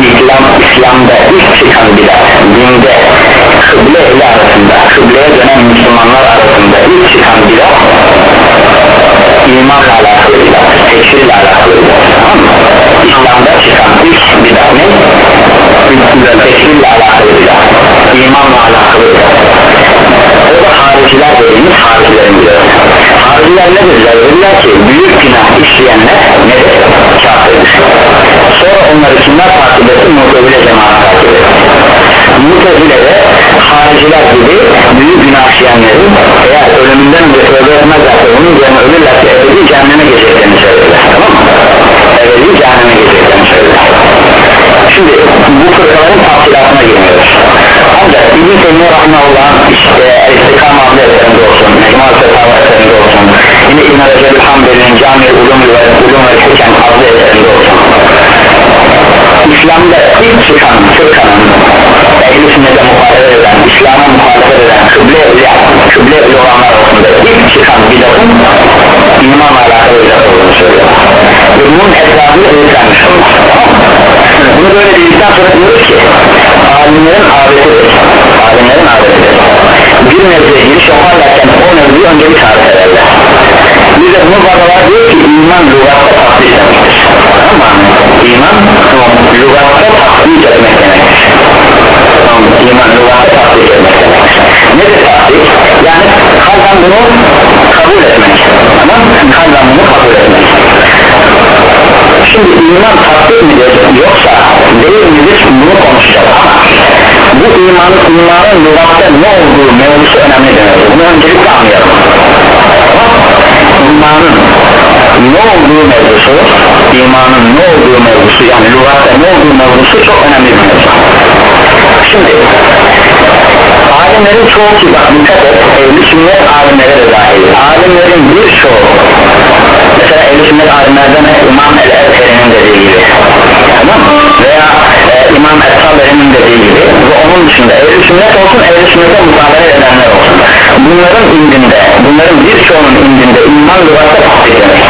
İslam'da ilk çıkan bidat dinde kıble ehli arasında kıbleye dönen Müslümanlar arasında ilk çıkan bidat imanla alakalı bidat tekfirle alakalı bidat? İslam'da çıkan ilk bidat ne? tekfirle alakalı bidat imanla alakalı bidat o da hariciler dediğimiz haricilerin bidası hariciler ne dediler? dediler ki büyük günah işleyenler nedir? kafirdir sonra onları kimler takip etti? Muhtezile cemaat takip etti Mutezile de hariciler gibi büyük günah işleyenlerin eğer ölümünden önce tövbe etmezlerse onun üzerine ölürlerse ebedi cehenneme geçeceklerini söylediler tamam mı? Ebedi cehenneme geçeceklerini söylediler şimdi bu fırkaların tafsilatına girmiyoruz. Ancak İbn-i Teymiye Rahimahullah'ın işte El-İstikam adlı eserinde olsun Mecmual Fetava eserinde olsun yine İbn-i Recep-i Hanbeli'nin Cami-i Ulum ve Ulum ve Hüken adlı eserinde olsun İslam'da ilk çıkan fırkanın ehli sünnete muhalefet eden İslam'a muhalefet eden kıble evli kıble evli olanlar arasında ilk çıkan bidatın imanla alakalı bidat olduğunu söylüyor. Ve bunun etrafında öğütlenmiş olmuş. Bunu böyle dedikten sonra diyoruz ki alimlerin adetidir. Alimlerin adetidir. Bir mevzuya giriş yaparlarken o mevzuyu önce bir tarif ederler bir de bunu babalar diyor ki iman lügatta taklit demektir tamam iman lügatta taklit etmek demektir. Tamam iman lügatta taklit etmek demektir. Nedir taklit? yani kalben bunu kabul etmek. Tamam kalben bunu kabul etmek. Şimdi iman taklit midir yoksa değil midir bunu konuşacağız ama bu imanın imanın lügatta ne olduğu mevzusu önemli demektir. Bunu öncelikle anlayalım imanın ne olduğu mevzusu imanın ne olduğu mevzusu yani lügatta ne olduğu mevzusu çok önemli bir mevzu. Şimdi alimlerin çoğu ki bak dikkat et ehli sünnet alimlere de dahil. Alimlerin birçoğu mesela ehli sünnet alimlerden İmam el-Ezheri'nin dediği gibi tamam veya e, İmam el-Saberi'nin dediği gibi. Ve onun dışında ehli sünnet olsun ehli sünnete mutabele edenler olsun bunların indinde bunların birçoğunun indinde iman lügatta tasdik demek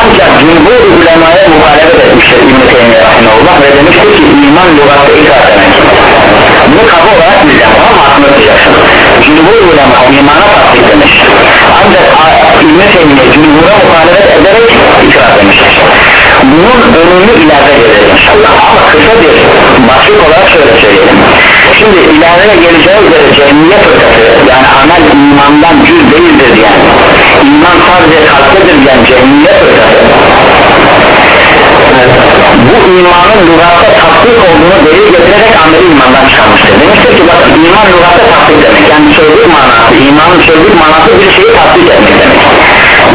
ancak cumhur ulemaya muhalefet etmiştir İbn-i Teymiye Rahimahullah ve demiştir ki iman lügatta ikrar demek. Bunu kabul olarak bileceğim ama aklına tutacaksın. Cumhur ulema imana tasdik demiş ancak İbn-i Teymiye cumhura muhalefet ederek ikrar demiştir bunun önünü ileride geleceğiz inşallah ama kısa bir başlık olarak şöyle söyleyelim şimdi ileride geleceği üzere cehmiye fırkası yani amel imandan cüz değildir diyen iman sadece kalptedir diyen cehmiye fırkası bu imanın lügatta tatbik olduğunu delil getirerek ameli imandan çıkarmıştır. Demiştir ki bakın iman lügatta tatbik demek. Yani sözlük manası imanın sözlük manası bir şeyi tatbik etmek demek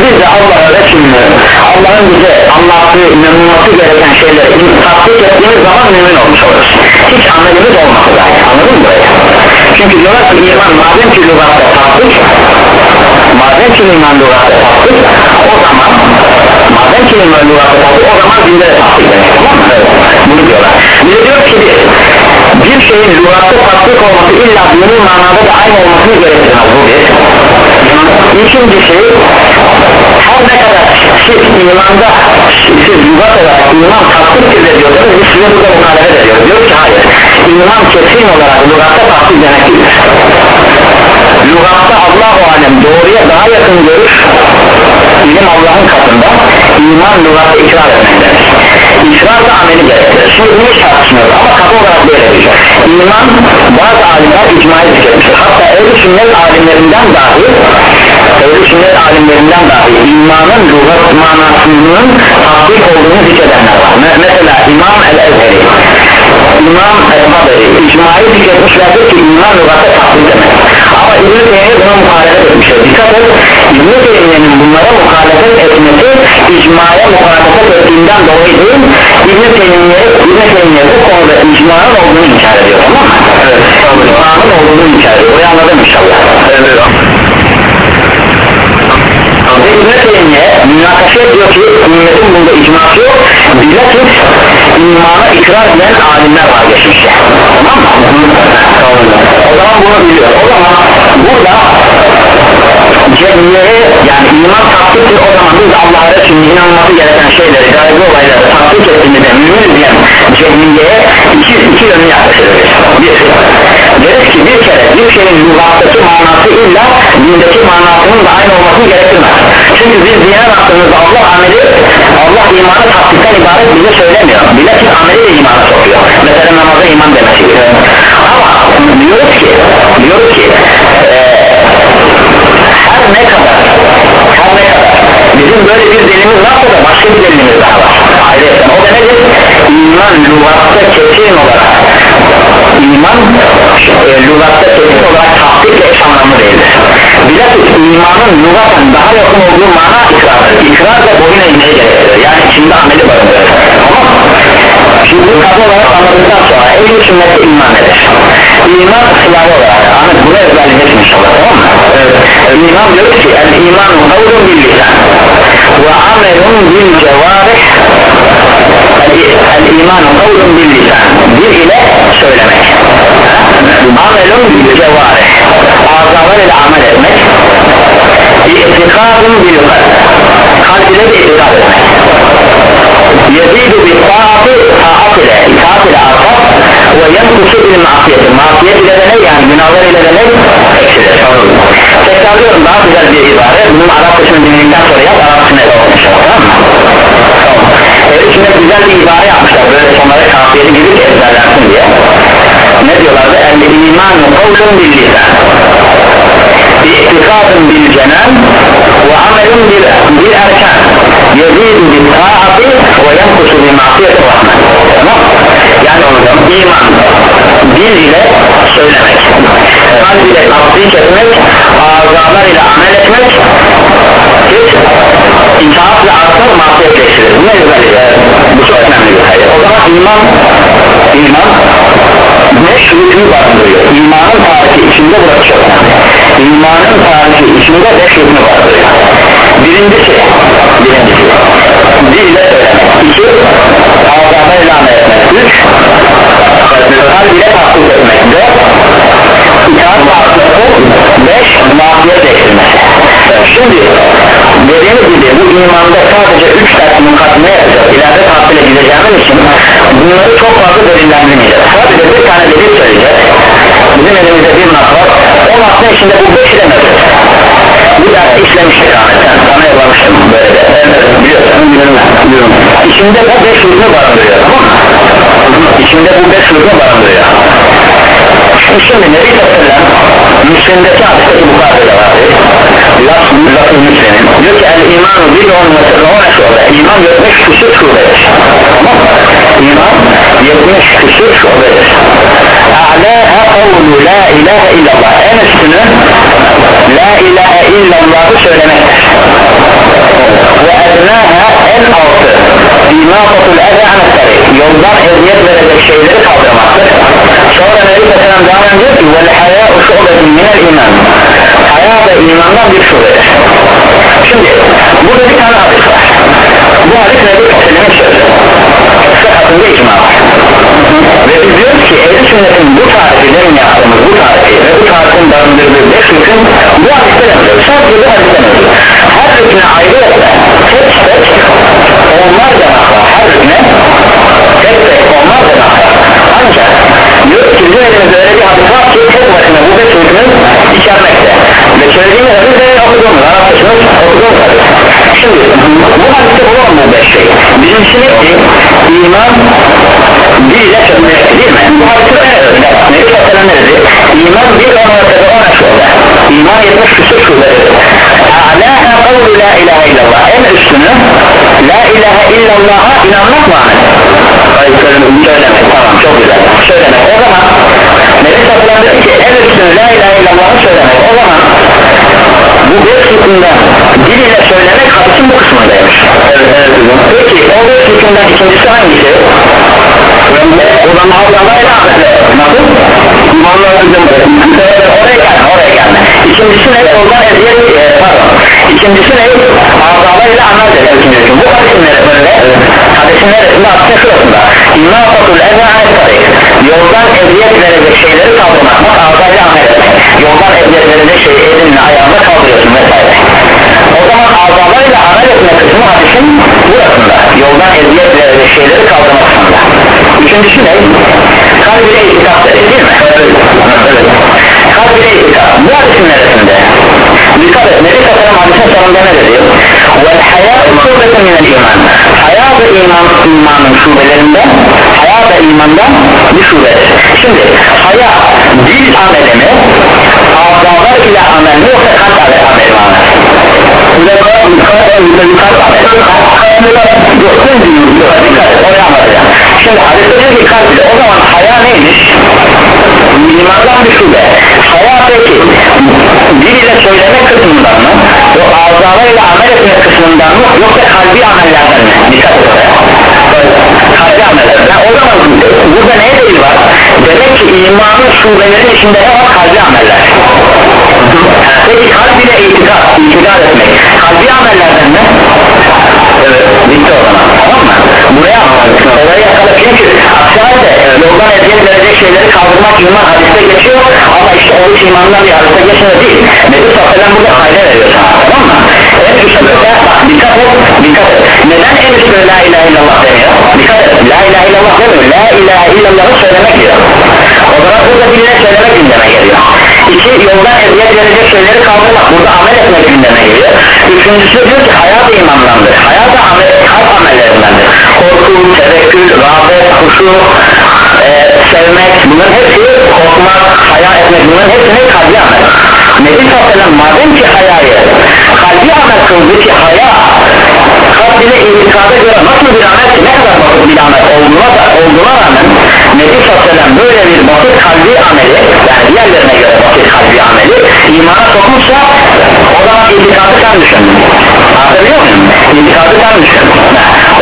biz de Allah'a Resulü'nü Allah'ın bize anlattığı inanılması gereken şeyleri tatbik ettiğimiz zaman mümin olmuş oluruz. Hiç amelimiz olmasa dahi anladın mı çünkü diyorlar ki iman madem ki lügatta tatbik madem ki iman lügatta tatbik o zaman madem ki iman lügatta tatbik o zaman dinde de tatbik demek. Tamam mı? Bunu diyorlar. Bize diyor ki biz bir şeyin lügatta tatbik olması illa dini manada da aynı olmasını gerektirmez bu bir İkinci şey her ne kadar siz imanda siz lügat olarak iman tatbiktir de diyorsanız biz size burada muhalefet ediyoruz. Diyor ki hayır iman kesin olarak lügatta tatbik demek değildir lügatta Allah-u Alem doğruya daha yakın görüş ilim Allah'ın katında iman lügatta ikrar etmek demek ikrar da ameli gerektirir. Şimdi bunu tartışmıyoruz ama kapı olarak böyle şey iman bazı alimler icmayı zikretmiştir hatta ehl sünnet alimlerinden dahi ehl sünnet alimlerinden dahi imanın lügat manasının tatbik olduğunu zikredenler var. Mesela İmam el-Ezheri İmam el-Haberi icmayı zikretmişlerdir ki iman lügatta tatbik demek ama İbn-i Teymiye buna muhalefet etmiştir dikkat et İbn-i Teymiye'nin bunlara muhalefet etmesi icmaya muhalefet ettiğinden dolayı değil İbn-i Teymiye İcmanın olduğunu inkar ediyor tamam mı? Evet. İcmanın olduğunu inkar ediyor orayı anladım inşallah evet. Ve İbn-i Teymiye münakaşa ediyor ki ümmetin bunda icması yok bilakis imana ikrar eden alimler var geçmişte tamam mı? o zaman bunu biliyor o zaman burada cemiyeye yani iman taktiktir o zaman biz Allah'a Resulü'nün inanması gereken şeyleri gaybi olayları taktik ettiğimizde mümin diyen cehmiyeye iki, iki yönlü yaklaşırız bir deriz ki bir kere bir şeyin lügattaki manası illa dindeki manasının da aynı olmasını gerektirmez. Çünkü biz dine baktığımızda Allah ameli Allah imanı tatbikten ibaret bize söylemiyor. Bilakis ameli de imana sokuyor. Mesela namaza iman demesi gibi. Ama diyoruz ki diyoruz ki e, her ne kadar her ne kadar. Bizim böyle bir delimiz varsa da başka bir delimiz daha var. Ayrıca o da nedir? İman lügatta kesin olarak iman e, lügatta kesin olarak tahtikle eş anlamlı değildir bilakis imanın lügaten daha yakın olduğu mana ikrardır. İkrar da boyun eğmeyi gerektirir. Yani içinde ameli barındırır. Tamam? Şimdi bu kadın olarak anladıktan sonra ehl-i sünnette iman nedir? İman silahı olarak. Ahmet bunu ezberleyeceksin inşallah tamam mı? Evet. İman diyor ki el iman kavlun bil lisan ve amelun bil cevarih. El iman kavlun bil lisan. Dil ile söylemek. Amelun bil cevarih. Azalar ile amel etmek. İtikadun bil kalb kalb ile itikad etmek yezidu bi taati taat ile itaat ile artar ve yenkusu bil masiyeti masiyet ile de ne yani günahlar ile de ne tekrarlıyorum daha güzel bir ibare bunun Arapçasını dinledikten sonra yap Arapçasını ele olmuş tamam mı? evet şimdi güzel bir ibare yapmışlar böyle sonlara kafiyeti gibi ezberlensin diye ne diyorlardı el imanu kavlun bil lisan itikadın bil cenan ve amelun bil, bil erkan. Yezidu bil taati ve yenkusu bil masiyeti rahman. Tamam. Yani onu iman. Dil ile söylemek. Kalb ile tasdik etmek azalar ile amel etmek. Hiç itaat ve artar masiyetleştirir bu ne güzel bu çok önemli bir hayır o zaman iman iman beş rükünü barındırıyor? İmanın tarifi içinde burası çok önemli. İmanın tarifi içinde beş rükünü barındırıyor? Birincisi birincisi dil ile söylemek. İki ile amel etmek. Üç kalb ile tasdik etmek. Dört itaat artması beş mafiyet eksilmesi. Şimdi dediğimiz gibi bu imanda sadece üç ders mukaddime yapacağız. İleride tatile gideceğimiz için bunları çok fazla delillendirmeyeceğiz. Sadece bir tane delil söyleyeceğiz. Bizim elimizde bir nas var. O nasın içinde bu beşi de mevcut. Bu dersi işlemiştik Ahmet sen sana yollamıştım böyle de. Biliyorsun biliyorum içinde bu beş rüknü barındırıyor. Tamam mı? içinde bu beş rüknü barındırıyor Şimdi Nebi Sallam Müslim'deki hadisteki bu kadar vardı Laf, lafı Müslim'in Diyor ki el imanu bir olması ona şube İman yetmiş küsur şubedir. Tamam İman yetmiş küsur şubedir. A'laha kavlu la ilahe illallah. En üstünü La ilahe illallah'ı söylemektir. Ve ednaha en altı. İmatatul eze anasari Yoldan eziyet verecek şeyleri kaldırmaktır. Sonra Nebi Sallam devam ediyor ki Vel hayâ şubetin minel iman. Hayâ da imandan bir şubedir Şimdi burada bir tane hadis var. Bu hadis Nebi Sallam'ın sözü. Sıhhatında icma var. Ve biz diyoruz ki ehl sünnetin bu tarifi demin yaptığımız bu tarifi Ve bu tarifin barındırdığı beş hüküm Bu hadiste yapıyor Sadece bu hadiste yapıyor Her hüküne ayrı tek tek onlarca nakla Her hüküne tek tek onlarca nakla. Ancak diyor ki bizim elimizde öyle bir hadis var ki tek başına. Bu beş hükmü içermekte. Ve söylediğimiz hadis okuduğumuz Arapçasınız okuduğumuz hadis şimdi bu hadiste bulalım bu beş şey. Birincisi ne ki? İman dil ile söylemek değil mi? bu hadiste ne dedi? Nebi Sallam ne dedi? iman bir on mertebe on şube iman yetmiş küsur şube dedi. A'laha kavlu la ilahe illallah. En üstünü la ilahe illallah'a inanmak mı Ahmet? Hayır söylemek tamam çok güzel söylemek o zaman Nebi Sallam dedi ki en üstünü la ilahe illallah'ı söylemek o zaman bu web sitinde diliyle söylemek hadisin bu kısmındaymış evet, evet. peki o web sitinden ikincisi hangisi? o zaman Allah'a nasıl? Kullanılacağım oraya gelme oraya gelme İkincisi ne? Oradan eziyet ee, pardon İkincisi ne? Azalarıyla anlar dedi ikincisi Bu hadisin neresinde? Evet. Hadisin neresinde? Hadisin şurasında İmna fatul ezra anettarik Yoldan eziyet verecek şeyleri kaldırmak Bak azalarıyla amel etmek Yoldan eziyet verecek şeyi elinle ayağında kaldırıyor ediyorsun vesaire o zaman azalarıyla amel etme kısmı hadisin burasında yoldan eziyet ve şeyleri kaldırma kısmında üçüncüsü ne? kalbine itikaf dedik değil mi? evet, evet. itikaf bu hadisin neresinde? dikkat et Nebi Tasarım hadisin sonunda ne dedi? vel hayat şubeti minel iman hayat iman, imanın şubelerinden haya da imandan bir şubedir. Şimdi haya dil ameli mi? Azalar ile amel mi yoksa kalp amel amel mi amel? Şimdi hadiste diyor ki kalp ile o zaman haya neymiş? İmandan bir şube Haya peki dil ile söyleme kısmından mı? O azalarıyla amel etme kısmından mı? Yoksa kalbi amellerden mi? Dikkat et oraya Kalbi amellerden O zaman burada neye delil var? Demek ki imanın şubelerin içinde ne var? Kalbi ameller Peki kalb ile itikad, itikad etmek Kalbi amellerden mi? Evet, bitti o zaman tamam mı? Buraya olayı yakala çünkü aksi halde yoldan eziyet verecek şeyleri kaldırmak iman hadiste geçiyor ama işte o iş imandan bir hadiste geçmiyor değil Nebi Sallam burada fayda veriyor sana tamam mı? En üstte bak dikkat et dikkat et neden en üstte la ilahe illallah demiyor? dikkat et la ilahe illallah demiyor la ilahe illallah'ı söylemek diyor o zaman burada birine söylemek gündeme geliyor İki yoldan eziyet verecek şeyleri kaldırmak burada amel etmek gündeme geliyor Üçüncüsü diyor ki hayat imandandır Hayat da amel, kalp amellerindendir Korku, tevekkül, rağbet, huşu e, Sevmek bunların hepsi korkmak, hayal etmek bunların hepsini kalbi amel Nebi Sallallahu madem ki hayayı kalbi amel kıldı ki haya kalb ile itikada göre nasıl bir amel ki ne kadar basit bir amel olduğuna, da, olduğuna rağmen Nebi Sallallahu böyle bir basit kalbi ameli yani diğerlerine göre basit kalbi ameli imana sokmuşsa o zaman itikadı sen düşün anlatabiliyor muyum? itikadı sen düşün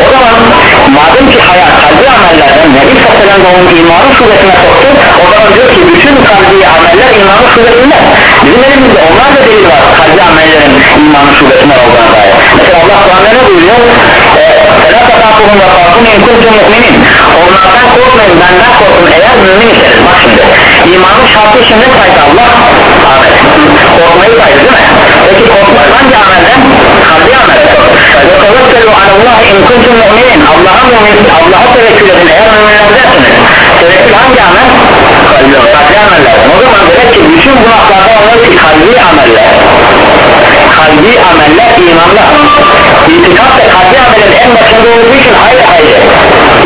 o zaman madem ki hayat kalbi amellerden Nebi Sallallahu onun imanın şubesine soktu o zaman diyor ki bütün kalbi ameller imanın şubesinde bizim elimizde onlar da delil var kalbi amellerin imanın şubesinde olduğuna dair mesela Allah Kur'an'da ne buyuruyor? فَلَا تَقَاطُهُمْ وَقَاطُمْ اِنْ كُنْتُمْ مُؤْمِنِينَ Onlardan korkmayın benden korkun eğer mümin iseniz bak şimdi imanın şartı için ne saydı Allah? Amet korkmayı saydı değil mi? Peki korkmak hangi amelden? Kalbi amelden وَتَوَكَّلُوا عَلَى اللّٰهِ اِنْ كُنْتُمْ مُؤْمِنِينَ Allah'a mümin, Allah'a tevekkül edin eğer müminlerdensiniz tevekkül hangi amel? kalbi amellerden o zaman demek ki bütün bu noktalarda onlar ki kalbi ameller kalbi ameller imanda itikad da kalbi amelin en başında olduğu için hayır hayır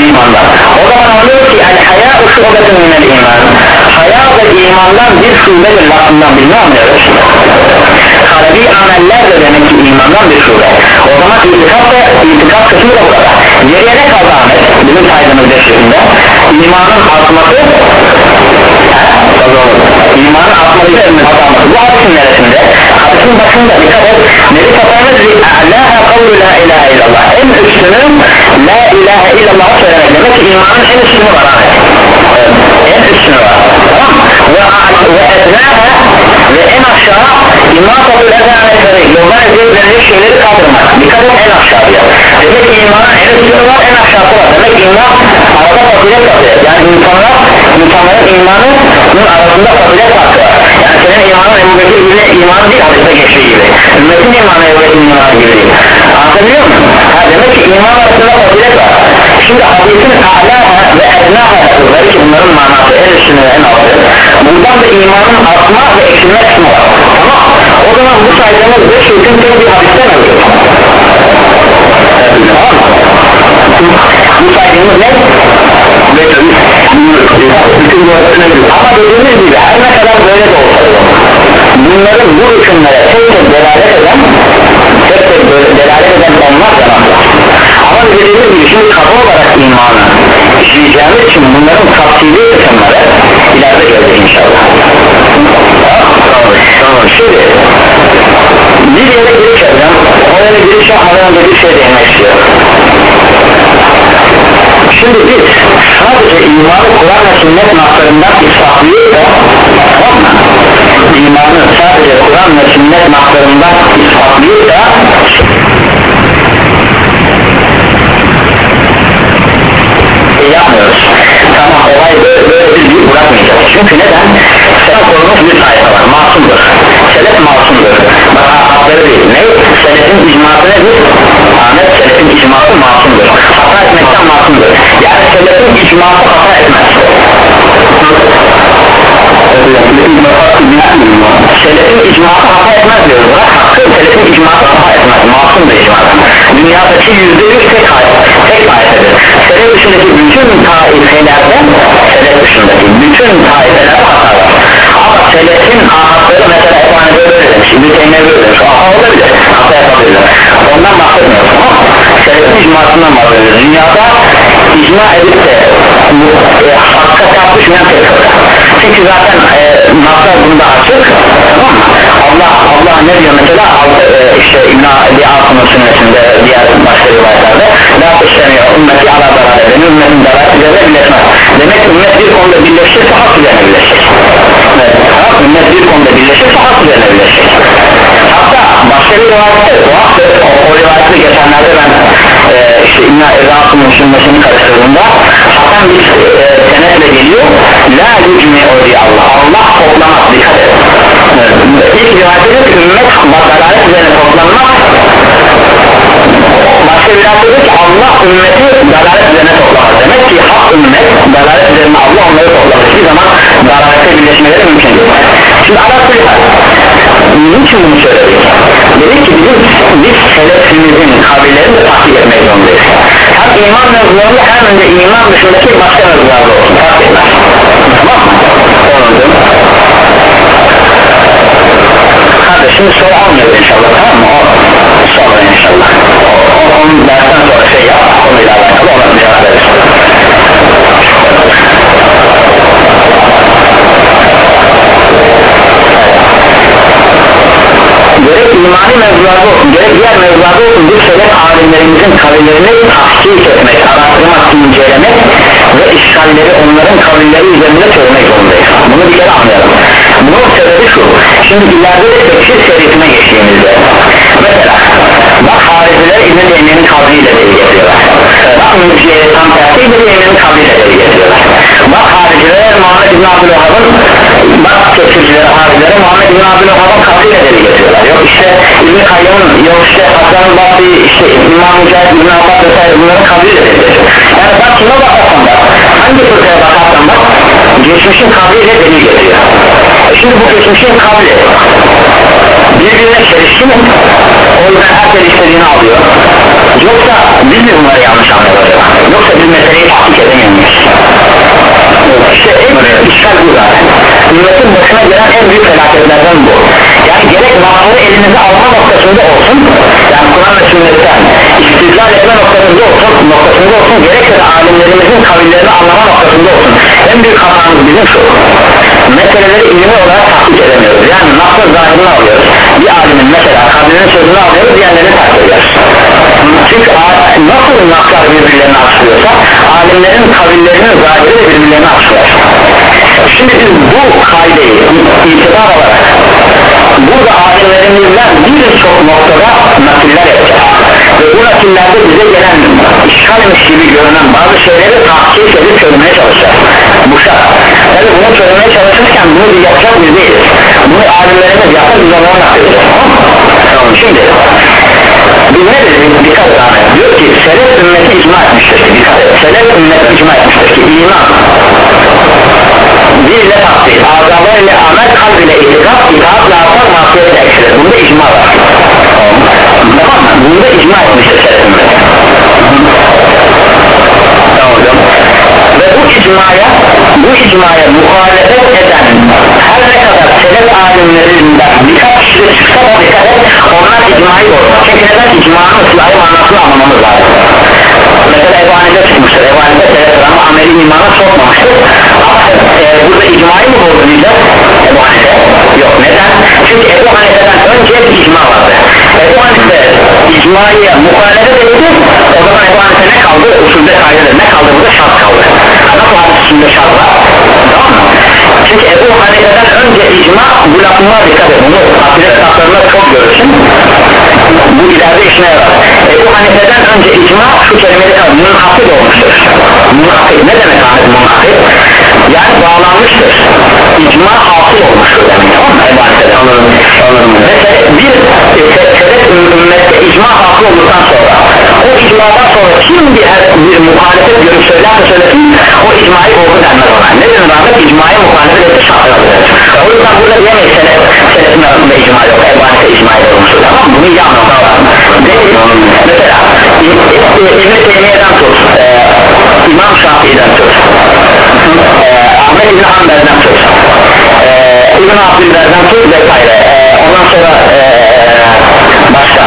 imanda o zaman anlıyor ki el haya şubetin minel iman. Haya da imandan bir şubedir lafından bilme anlıyoruz. Kalbi ameller de demek ki imandan bir şube. O zaman itikad da itikad kısmı da burada geriye ne kaldı Ahmet? Bizim saydığımız beşikinde imanın artması imanın artması azalması bu hadisin neresinde hadisin başında dikkat et Nebi dedi A'laha kavlu la ilahe illallah en üstünü la ilahe illallah söylemek demek ki imanın en üstünü var en üstünü var tamam ve, ve etnaha ve en aşağı kabul eden yoldan eziyet verecek şeyleri kaldırmak dikkat et en aşağıya demek ki imanın en üstünü var en aşağısı var demek iman arada fazilet fazilet yani insanlar insanların imanının arasında fazilet farkı var yani senin imanın Ebu Bekir gibi iman değil hadiste geçtiği gibi ümmetin imanı Ebu Bekir'in imanı gibi değil anlatabiliyor muyum? Ha, demek ki iman arasında fazilet var şimdi hadisin a'laha ednaha sözleri ki bunların manası en üstünü ve en altı. Buradan da imanın artma ve eksilme kısmı var. Tamam o zaman bu saydığımız beş hüküm tek bir hadiste mevcut tamam bu saydığımız ne? ama dediğimiz gibi her ne kadar böyle de olsa bunların bu hükümlere tek tek delalet eden tek tek delalet eden yanarlar ama dediğimiz gibi şimdi kaba olarak imanı işleyeceğimiz için bunların tafsili kısımları ileride göreceğiz inşallah. Tamam şimdi bir yere giriş yapacağım o yere giriş yapmadan önce bir şey değinmek istiyorum. Şimdi biz sadece imanı Kur'an ve sünnet naklarından ispatlıyız da imanı sadece Kur'an ve sünnet naklarından ispatlıyız da bırakmıyoruz tamam olay böyle, böyle biz deyip bırakmayacağız. Çünkü neden? Sebep olmuş bir sayfa var masumdur. Selef masumdur. Bak hakları değil. Ne? Selefin icması nedir? Ahmet selefin icması masumdur. Hata etmekten masumdur. Yani selefin icması hata etmez. Selefin icması hata etmez diyor bırak hakkı selefin icması hata etmez masum da icmadan dünyadaki yüzde yüz tek, tek selef dışındaki bütün taifelerde selef dışındaki bütün taifelerde hata ama selefin ahatları mesela etmane böyle demiş İbni Teymiye böyle demiş aha olabilir hata yapabilir ondan bahsetmiyoruz ama selefin icmasından bahsediyoruz dünyada icma edip de e, hakka tartışmayan tek fırka çünkü zaten e, naslar bunda açık. Allah Allah ne diyor mesela? E, işte İbn Abi Asım'ın sünnesinde diğer başka rivayetlerde la tüşleniyor ümmeti ala beraber benim ümmetim beraber üzerine birleşmez. Demek ki ümmet bir konuda birleşirse hak üzerine birleşecek evet, ümmet bir konuda birleşirse hak üzerine birleşecek hatta başka bir rivayette o, o, o rivayette geçenlerde ben e, işte İbn Abi Asım'ın sünnesini karıştırdığımda hatta bir e, senetle geliyor. La yücme o diye Allah. Allah toplamaz. Dikkat et. Evet. ilk rivayette ümmet dalalet üzerine toplanmaz başka bir rivayette ki Allah ümmeti dalalet üzerine toplamaz. Demek ki hak ümmet dalalet üzerine Allah onları toplamaz. Hiçbir zaman dalalette birleşmeleri mümkün değil. Şimdi hal niçin bunu söyledik? Dedik ki bizim biz selefimizin kabirlerini de takip etmek zorundayız hem iman mevzularında hem de iman dışındaki başka mevzularda olsun. Fark etmez. Tamam mı? Anladım. Kardeşim soru almıyor inşallah tamam mı? O sonra inşallah. Onun dersten sonra şey yap konuyla alakalı ona cevap verir gerek imani mevzularda olsun gerek diğer mevzularda olsun bir selef alimlerimizin kavillerini tahkik etmek, araştırmak, incelemek ve işgalleri onların kavilleri üzerinde çözmek zorundayız. Bunu bir kere anlayalım. Bunun sebebi şu şimdi ileride de tekfir serisine geçtiğimizde mesela bak hariciler İbn-i Teymiye'nin kavliyle deli getiriyorlar. Bak mülkiye tam tersi İbn-i Teymiye'nin kavliyle deli getiriyorlar. Bak hariciler Muhammed İbn Abdülham'ın bak tekfircilere haricilere Muhammed İbn Abdülham'ın kavliyle deli getiriyorlar. Yok işte İbn-i Kayyum'un yok işte Hasan Basri işte İmam Mücahit İbn Abbas vesaire bunların kavliyle deli getiriyor yani bak kime bakarsan bak hangi fırkaya bakarsan bak geçmişin kavliyle deli getiriyor. Şimdi bu geçmişin kavli birbirine çelişki mi? O yüzden herkes istediğini alıyor. Yoksa biz mi bunları yanlış anlıyoruz acaba? Yoksa biz meseleyi tahkik edemiyor muyuz işte en büyük işgal bu zaten. Ümmetin başına gelen en büyük felaketlerden bu. Yani gerek lafları elinize alma noktasında olsun yani Kur'an ve sünnetten istizlal etme noktasında olsun noktasında olsun gerekse de alimlerimizin kavillerini anlama noktasında olsun. En büyük hatamız bizim şu meseleleri ilmi olarak tahkik edemiyoruz. Yani nasıl zahirini alıyoruz. Bir alimin mesela kabrinin sözünü alıyoruz diğerlerini takip ediyoruz. Çünkü nasıl naslar birbirlerini açıklıyorsa alimlerin kavillerinin zahiri de birbirlerini açıklıyor şimdi biz bu kaideyi itibar olarak burada alimlerimizden birçok noktada nakiller yapacağız ve bu nakillerde bize gelen işgalmiş gibi görünen bazı şeyleri tahkik edip çözmeye çalışacağız. Bu şart bunu çözmeye çalışırken bunu bir yapacak biz değiliz. Bunu alimlerimiz yapar biz onlara nakledeceğiz. Tamam. Şimdi biz ne dedik? Dikkat et Ahmet. Diyor ki selef ümmeti icma etmiştir. Dikkat et selef ümmeti icma etmiştir ki iman dil ile takdir? Azalar ile amel kalb ile itikad itaat laflar masiyet eksilir bunda icma var. Tamam mı? bunda icma etmiştir ümmeti tamam hocam. Ve bu icmaya bu icmaya muhalefet eden her ne kadar selef alimlerinden birkaç kişi çıksa da dikkat et onlar icmayı bozmaz. Çünkü neden? İcmanın ıslahı manasını anlamamız lazım mesela Ebu Hanife çıkmıştır Ebu Hanife seleftir ama ameli imana sokmamıştır ama e, burada icmayı mı diyeceğiz Ebu Hanife yok. Neden? Çünkü Ebu Hanife'den önce bir icma vardı. Ebu Hanife icmaya muhalefet etti o zaman Ebu ne kaldı? Usulde kaydedir ne kaldı? Burada şart kaldı. Nasıl hadisinde şart var. Tamam mı çünkü Ebu Hanife'den önce icma bu lafıma dikkat et bunu akide kitaplarında çok görürsün. Bu ileride işine yarar. Ebu Hanife'den önce icma şu kelimeyi kalır münhafid olmuştur. Münhafid ne demek Ahmet münhafid yani bağlanmıştır. İcma hasıl olmuştur demek. Tamam mı? Ebu Hanife'den. Anladım, anladım. ve bir sebep ümmette icma hasıl olduktan sonra o icmadan sonra kim bir, bir muhalefet görüp söylerse söylesin o icmayı oldu denmez ona. Ne denir Ahmet? İcmaya muhalefet ihtimalle de çatlatılır o yüzden burada diyemeyiz senet senetin arasında icma yok Ebu Hanife icma olmuştur tamam mı? bunu iyi anlamak lazım. Mesela İbn-i Teymiye'den tut e, İmam Şafii'den tut e, Ahmet İbn-i Hanber'den tut e, İbn-i Abdülber'den tut vesaire. E, ondan sonra e, başka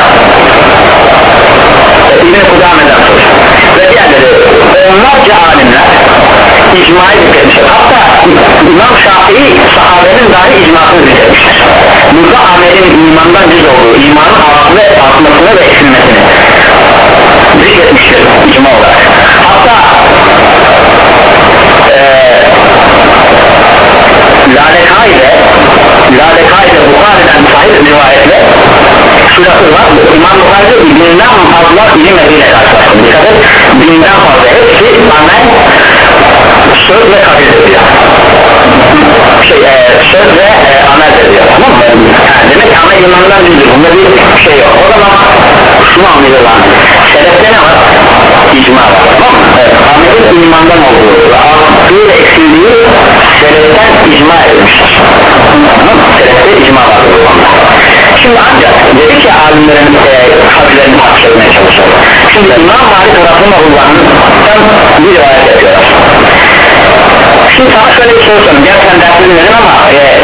e, İbn-i Kudame'den tut ve diğerleri. Onlar icmaya getirmiştir. Hatta İmam Şafii sahabenin dahi icmasını getirmiştir. Burada amelin imandan cüz olduğu, imanın altında atmasını ve eksilmesini zikretmiştir icma olarak. Hatta e, Lalekai'de Lalekai'de Bukhari'den sahip rivayetle şurası var İmam Bukhari'de binden fazla ilim ediyle karşılaştı dikkat et binden fazla hepsi amel söz ve kabul ediyor. Şey, e, söz ve e, amel ediyor tamam mı? Yani demek ki amel imandan düzdür bunda bir şey yok. O zaman şunu anlıyorlar. Selefte ne var? icma. Var tamam mı? Evet, amelin imandan olduğu ve arttığı ve eksildiği seleften icma edilmiştir. Tamam mı? selefte icma var. Şimdi ancak dedi ki alimlerin e, kabirlerini etmeye çalışalım. Şimdi İmam Malik Rahimahullah'ın bir rivayet yapıyorlar Şimdi sana şöyle bir soru sorayım. Gerçekten dersi dinledim ama e,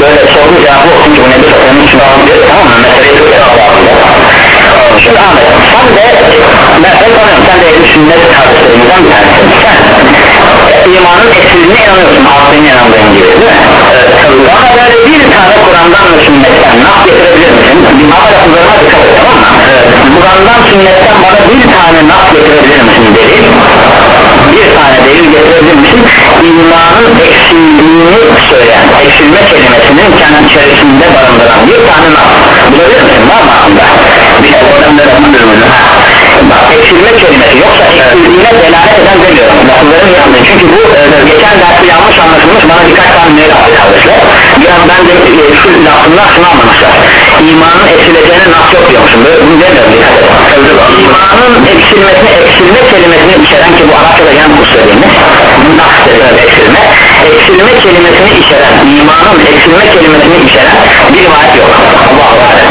böyle sorduğu cevabı olsun ki bu nedir? Onun için alabilir. Tamam mı? Meseleyi çok iyi alabilir. Şimdi Ahmet sen de ben seni tanıyorum. Sen de sünnet kardeşlerimizden bir tanesin. Sen e, imanın eksildiğine inanıyorsun. Altına inandığın gibi değil mi? Evet. Ama böyle bir tane Kur'an'dan ve sünnetten nasıl getirebilir misin? Bir ama lafızlarına dikkat et tamam mı? Evet. Kur'an'dan sünnetten bana bir tane nasıl getirebilir misin delil? bir tane delil getirebilir misin? İmanın eksildiğini söyleyen, eksilme kelimesinin kendi içerisinde barındıran bir tane nas. Bulabilir misin? Var mı aklında? Bir oradan da bulabilir Bak eksilme kelimesi yoksa eksildiğine delalet eden demiyorum. Lafızların yanında. Çünkü bu e, geçen derste yanlış anlaşılmış bana birkaç tane mail aldı kardeşler. An ben de e, şu lafından şunu anlamışlar. İmanın eksileceğine nas yok diyormuşum. Böyle bunu demiyorum. İmanın eksilmesini eksilme kelimesini içeren ki bu Arapçada yan kus dediğimiz nas dediğimiz eksilme eksilme kelimesini içeren imanın eksilme kelimesini içeren bir rivayet yok Allahu Alem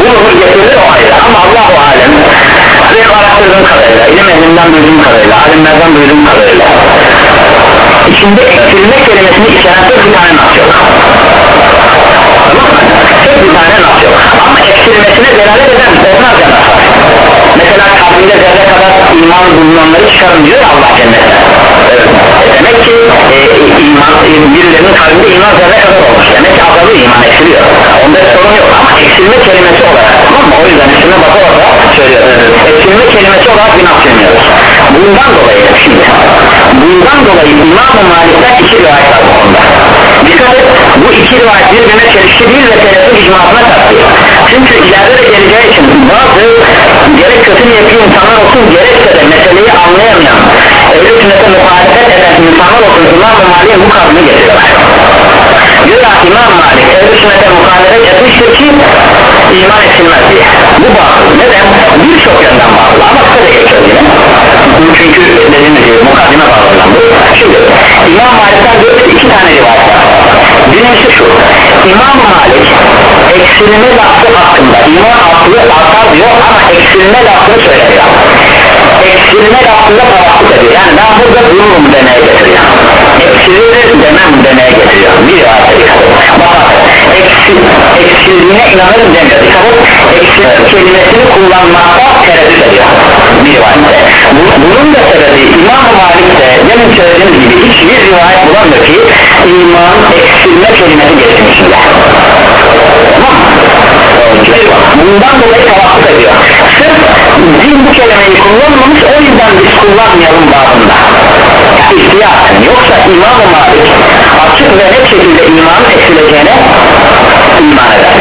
bunu getirir o ayrı ama Allahu Alem benim araştırdığım kadarıyla ilim ehlinden duyduğum kadarıyla alimlerden duyduğum kadarıyla içinde eksilme kelimesini içeren bir tane nas yok tamam mı? tek bir tane nas yok ama eksilmesine delalet eden onlarca nas var mesela kalbinde zerre kadar iman çıkarın diyor Allah cennete evet. demek ki e, iman, e, birilerinin kalbinde iman zerre kadar olmuş. Demek ki azalıyor iman eksiliyor onda sorun yok ama eksilme kelimesi olarak tamam mı? O yüzden eksilme baka baka söylüyor. Evet. eksilme kelimesi olarak günah söylüyoruz bundan dolayı şimdi bundan dolayı İmam-ı Malik'ten iki rivayet var bu konuda dikkat et bu iki rivayet birbirine çelişki değil ve selefin icmasına tatlıyor çünkü ileride de geleceği için bazı gerek kötü niyetli insanlar olsun gerekse de meseleyi anlayamayan ehl-i sünnete muhalefet eden insanlar olsun İmam-ı Malik'in bu kavrını getiriyorlar. Güya İmam Malik ehl-i sünnete muhalefet etmiştir ki iman eksilmez diye. Bu bağlı. Neden? birçok yönden bağlı. Ama kısa da geçiyor yine. Çünkü dediğimiz gibi mukaddime bağlıdan bu. Şimdi İmam Malik'ten diyor ki iki tane rivayet var. Birincisi şu İmam Malik eksilme lafı hakkında iman aklı artar diyor ama eksilme lafını söylemiyor eksilme lafında tavakkuk ediyor yani ben burada dururum demeye getiriyor. Eksilir demem demeye getiriyor. Bir bak eksil, eksildiğine inanırım demiyor. Dikkat eksil kelimesini kullanmakta tereddüt ediyor. Bir rivayette. Bunun da sebebi İmam Malik de demin söylediğimiz gibi hiçbir rivayet bulamıyor ki iman eksilme kelimesi geçmişinde tamam? Bundan dolayı tavakkuk ediyor. Sırf din bu kelimeyi kullanmamış o yüzden biz kullanmayalım babında. İhtiyaten yoksa İmam-ı Malik açık ve net şekilde imanın eksileceğine iman eder.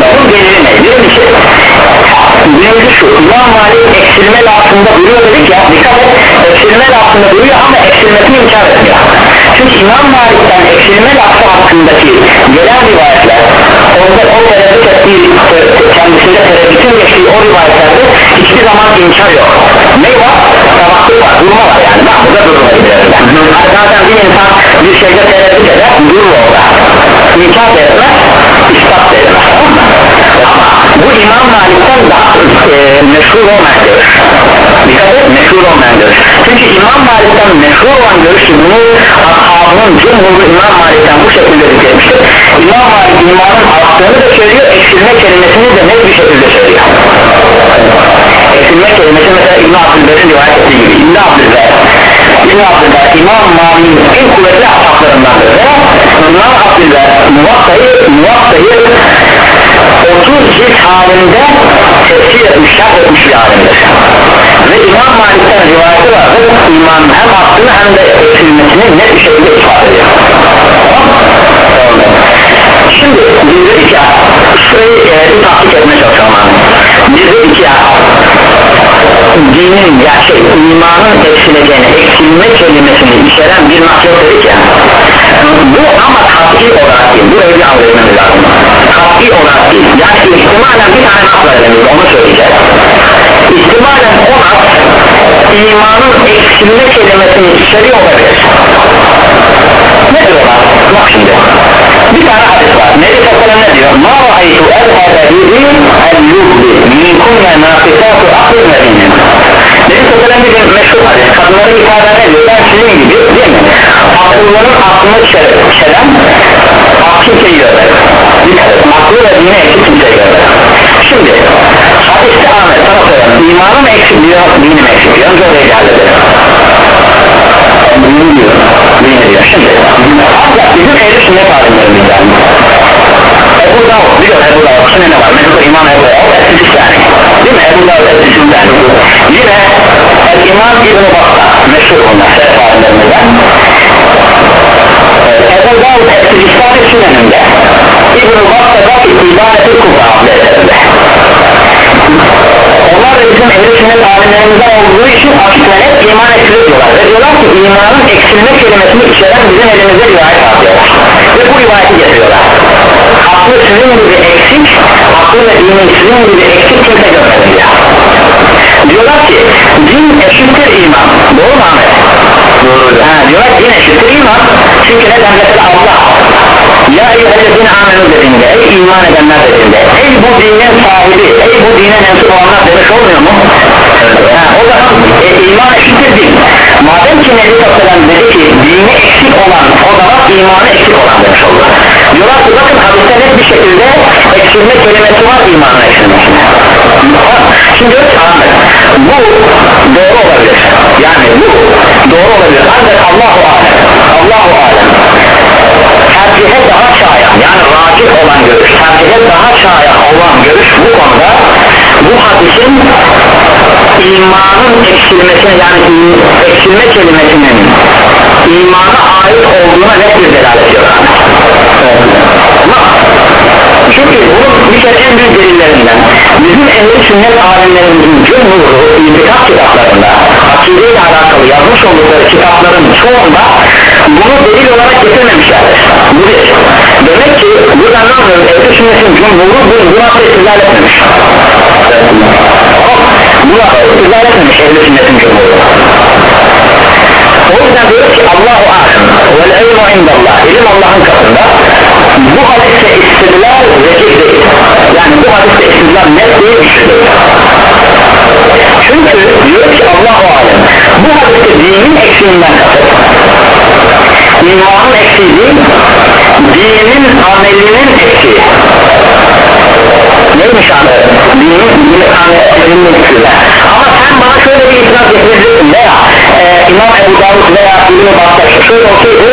Bunun delili ne? birincisi birincisi şu İmam Malik eksilme lafında duruyor dedik ya. Dikkat et eksilme lafında duruyor ama eksilmesini inkar etmiyor çünkü İmam Malik'ten eksilme lafı hakkındaki gelen rivayetler orada o tereddüt ettiği kendisinde tereddütün geçtiği o rivayetlerde hiçbir zaman inkar yok. Ne var? Tavakkuk var, durma var yani. Ben burada durma giderim zaten bir insan bir şeyde tereddüt eder durur orada. İnkar da etmez ispat da etmez. Bu İmam Malik'ten daha e, meşhur görüş dikkat et meşhur olmayan görüş. Çünkü İmam Malik'ten meşhur olan görüş bunu ashabının cumhuru İmam Malik'ten bu şekilde zikretmiştir İmam Malik imanın arttığını da söylüyor eksilme kelimesini de net bir şekilde söylüyor. Eksilme kelimesi mesela İbn-i Abdülber'in rivayet ettiği gibi. İbn-i Abdülber İbn-i Abdülber İmam Mali'nin en kuvvetli ashablarındandır ve İmam Abdülber muvakkayı muvakkayı 30 cilt halinde tefsir etmiş, şart etmiş bir alimdir ve İmam Malik'ten rivayeti vardır. İman hem aklını hem de eksilmesini net bir şekilde ifade ediyor şimdi biz dedik ya şurayı e, bir tahkik etmeye çalışalım biz dedik ya dinin ya imanın eksileceğini eksilme kelimesini içeren bir nas yok dedik ya. Bu ama kat'i olarak değil burayı bir anlayışmamız lazım kat'i olarak değil. Yani ihtimalen bir tane nas var onu söyleyeceğiz ihtimalen o nas imanın eksilme kelimesini içeriyor olabilir ne diyorlar? Bak şimdi. Bir tane hadis var. Nebi Sallallahu ne diyor? Ma ra'aytu elhebe bihi el-yubbi min kunne nafisatu akıl medinin Nebi Sallallahu bir meşhur hadis. Kadınları ifade ne diyor? Ben sizin gibi değil mi? Akılların aklını çelen kimseyi görmek. Aklı ve dine eksik kimseyi görmek. Şimdi hadiste Ahmet sana soralım imanı mı eksik diyor dini mi eksik diyor. Önce oraya geldi dini diyor dini diyor şimdi ancak bizim ehl-i sünnet alimlerimizden Ebu Davud biliyor Ebu Davud şimdi ne var mesela İmam Ebu Davud Esisistani değil mi Ebu Davud Esisistani yine El İmam İbn-i Bakta meşhur onlar selef alimlerimizden Ebu Davud Esisistani süneninde İbn-i Bakta'da İbadeti Kubra adlı eserinde onlar da bizim ehl sünnet alimlerimizden olduğu için açık ve net iman eksiltiyorlar ve diyorlar ki imanın eksilme kelimesini içeren bizim elimizde rivayet alıyorlar ve bu rivayeti getiriyorlar. Aklı sizin gibi eksik aklı ve dinin sizin gibi eksik kimse görmedi diyor. Diyorlar ki din eşittir iman. Doğru mu Ahmet? doğru ha, diyorlar din eşittir iman. Çünkü neden mesela Allah ya eyyühellezine amenu dediğinde ey iman edenler dediğinde ey bu dinin sahibi ey bu dine mensup olanlar demiş olmuyor mu? Ha, o zaman e, iman eşittir din madem ki Nebi Sallam dedi ki dini eksik olan o zaman imanı eksik olan demiş oldu. Diyorlar ki bakın hadiste net bir şekilde eksilme kelimesi var imanın eksilmesine şimdi diyor ki Ahmet bu doğru olabilir. Yani bu doğru olabilir. Ancak Allahu Alem Allahu Alem tercihe daha şayan yani racih olan görüş tercihe daha şayan olan görüş bu konuda bu hadisin imanın eksilmesine yani eksilme kelimesinin imana ait olduğuna net bir delalet ediyor çünkü bunun bir kere en büyük delillerinden. Bizim ehli sünnet alimlerimizin cumhuru itikat kitaplarında akide ile alakalı yazmış oldukları kitapların çoğunda bunu delil olarak getirmemişlerdir. Bu bir. Demek ki buradan ne anlıyoruz ehli sünnetin cumhuru bu, nasıl istizal etmemiş. Nasıl istizal etmemiş ehli sünnetin cumhuru o yüzden diyoruz ki Allahu alem vel ilmu indallah. İlim Allah'ın katında. Bu hadiste istediler vekil değil yani bu hadiste istediler net değil güçlü çünkü diyor ki Allahu alem bu hadiste dinin eksiğinden kasıt imanın eksiği dinin amelinin eksiği. Neymiş anladım dinin, dinin amelinin eksiği sen bana şöyle bir itiraz getireceksin veya e, İmam Ebu Davud veya İbn-i Baktaş şöyle olsaydı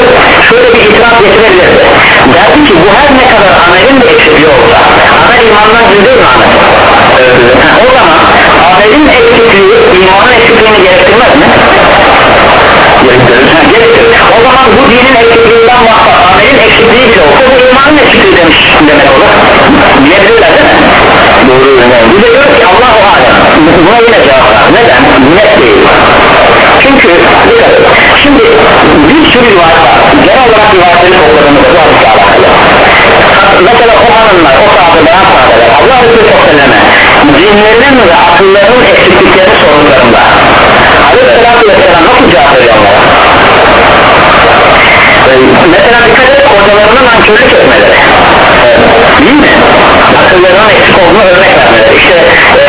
şöyle bir itiraz getirebilirdi derdi ki bu her ne kadar amelin de eksikliği olsa amel imandan cüzdür mü amel? Evet. O zaman amelin eksikliği imanın eksikliğini gerektirmez mi? gerektirir. O zaman bu dinin eksikliğinden maksat amelin eksikliği bile olsa bu imanın eksikliği demiş demek olur. Diyebilirler değil mi? Doğru. Yani. Bize diyor ki Allahu Alem buna yine cevap. Neden? Net değil. Çünkü dikkat et. Şimdi bir sürü rivayet var. Genel olarak rivayetleri topladığımızda bu hadisle alakalı. Mesela o hanımlar, o sahabe beyan sahabeler Allah Resulü çok selleme dinlerinin ve akıllarının eksikliklerini sorduklarında Aleyhisselatü Vesselam nasıl cevap veriyor onlara? Mesela dikkat et kocalarının nankörlük etmeleri Değil mi? Akıllarının eksik olduğunu örnek vermeleri İşte e,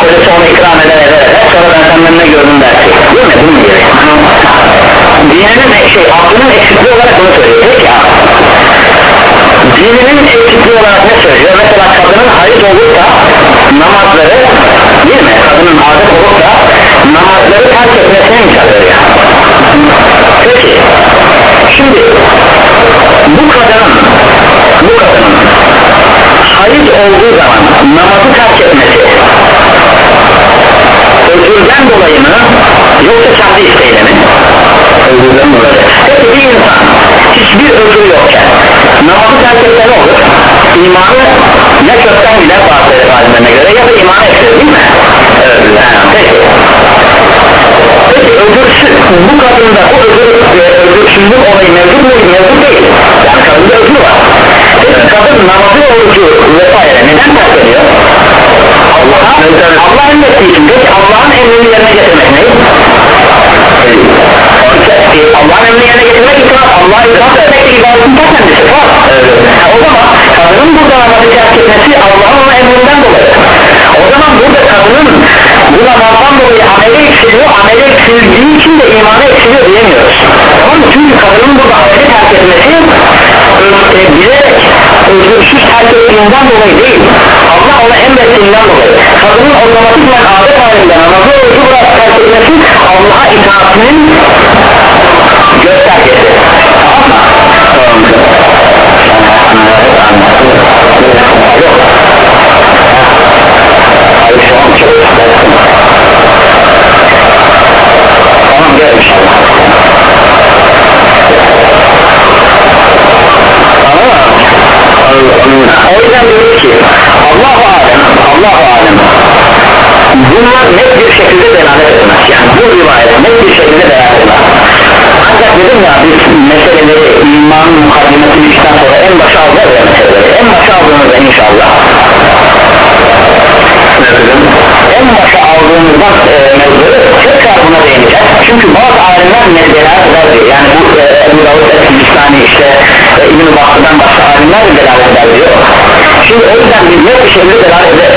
kocası onu ikram eder eder Sonra ben senden ne gördüm dersi Değil mi? Bunun gibi Dininin şey, aklının eksikliği olarak bunu söylüyor Peki ya dininin eksikliği olarak ne söylüyor? Mesela kadının hayız olup namazları değil mi? Kadının adet olup namazları terk etmesine misal veriyor. Peki şimdi bu kadının bu kadının haiz olduğu zaman namazı terk etmesi özürden dolayı mı yoksa kendi isteğiyle mi? Özürden dolayı. Peki bir insan hiçbir özür yokken namazı terk etse ne olur? İmanı ne kökten gider bazı alimlerine göre ya da iman etsin değil mi? Evet. Peki. Peki özürsüz bu kadında bu özür, özürsüzlük olayı mevcut mu? Mevcut değil. Yani kadında özür var kadın namazı orucu vesaire neden bahsediyor? Allah'a Allah emrettiği için peki Allah'ın emrini yerine getirmek ne? Allah'ın emrini yerine getirmek için Allah'a itaat etmek de ibadetin ta kendisi var. Evet. Yani o zaman kadının burada namazı terk etmesi Allah'ın emrinden dolayı. O zaman burada kadının bu namazdan dolayı ameli eksiliyor, ameli eksildiği için de imanı eksiliyor diyemiyoruz. Tamam mı? Çünkü kadının burada ameli terk etmesi e, bilerek özgürsüz terk ettiğinden dolayı değil. Allah ona emrettiğinden dolayı. Kadının otomatikman adet halinde namazı orucu bırak terk etmesi Allah'a itaatinin göstergesi. Tamam mı? Tamam. Net bir şekilde delalet etmez yani bu rivayet net bir şekilde delalet etmez ancak dedim ya biz meseleleri iman mukaddimesi işten sonra en başa alacağız ya meseleleri. En başa aldığımızda inşallah. En başa aldığımızdan e, mevzuları tekrar buna değineceğiz. Çünkü bazı alimler delalet eder diyor. Yani bu e, Ebu Davud Esbistani işte e, İbn-i Bahtı'dan başka alimler de delalet eder diyor. Şimdi o yüzden biz net bir şekilde delalet eder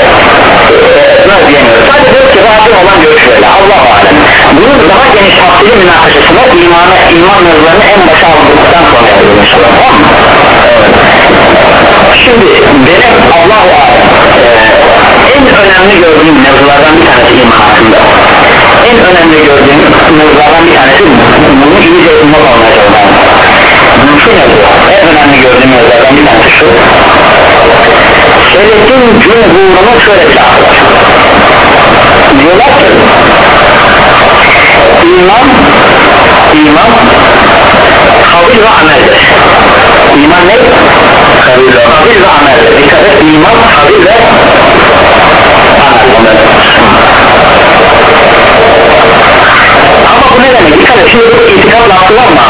etmez diyemiyoruz diyor ki rahatın olan görüş Allah-u Alem bunun daha geniş tafsili münakaşasına imanı, iman mevzularını en başa aldıktan sonra yapıyoruz inşallah. Tamam mı? Şimdi benim Allah-u Alem e, en önemli gördüğüm mevzulardan bir tanesi iman hakkında. En önemli gördüğüm mevzulardan bir tanesi bunu iyice not olmaya çalışıyorum şu mevzu en önemli gördüğüm mevzulardan bir tanesi şu. Selefin cumhurunu şöyle çağırır diyorlar ki iman iman kavil ve ameldir iman ne? kavil ve, kavil ve ameldir dikkat et. İman kavil ve amel. Ama bu ne demek? dikkat et. Şimdi bu itikad lafı var mı?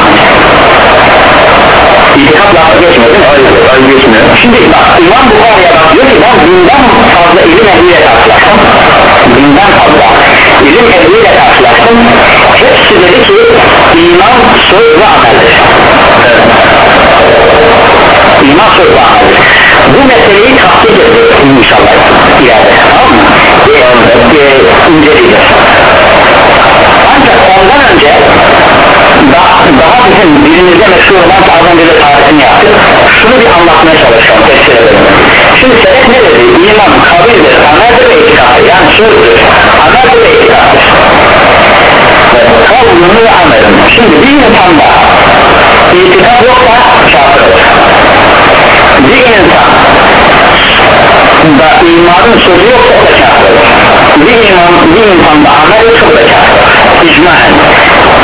İtikad lafı geçmiyor değil mi? Öyle, öyle geçmiyor şimdi bak İmam Bukhari'ye bak diyor ki ben binden fazla ilim ehliyle karşılaştım. Binden fazla ilim ehliyle karşılaştım. Hepsi dedi ki iman söz ve ameldir. Evet. iman söz ve ameldir. Bu meseleyi tahkik edecek inşallah. İleride tamam mı? Ee, e, inceleyeceğiz. Ancak ondan önce daha, daha bizim dilimizde meşhur olan az önce de tarifini yaptık. Şunu bir anlatmaya çalışalım tefsir edelim. Şimdi sebep ne dedi iman kabildir ameldir ve itikadır yani sözdür ameldir ve itikadır kavlunu ve amelin şimdi bir insanda itikad yoksa kafir olur. Bir insan da imanın sözü yoksa o da kafir bir, iman, bir insanda amel yoksa o da kafir olur. İcmaen.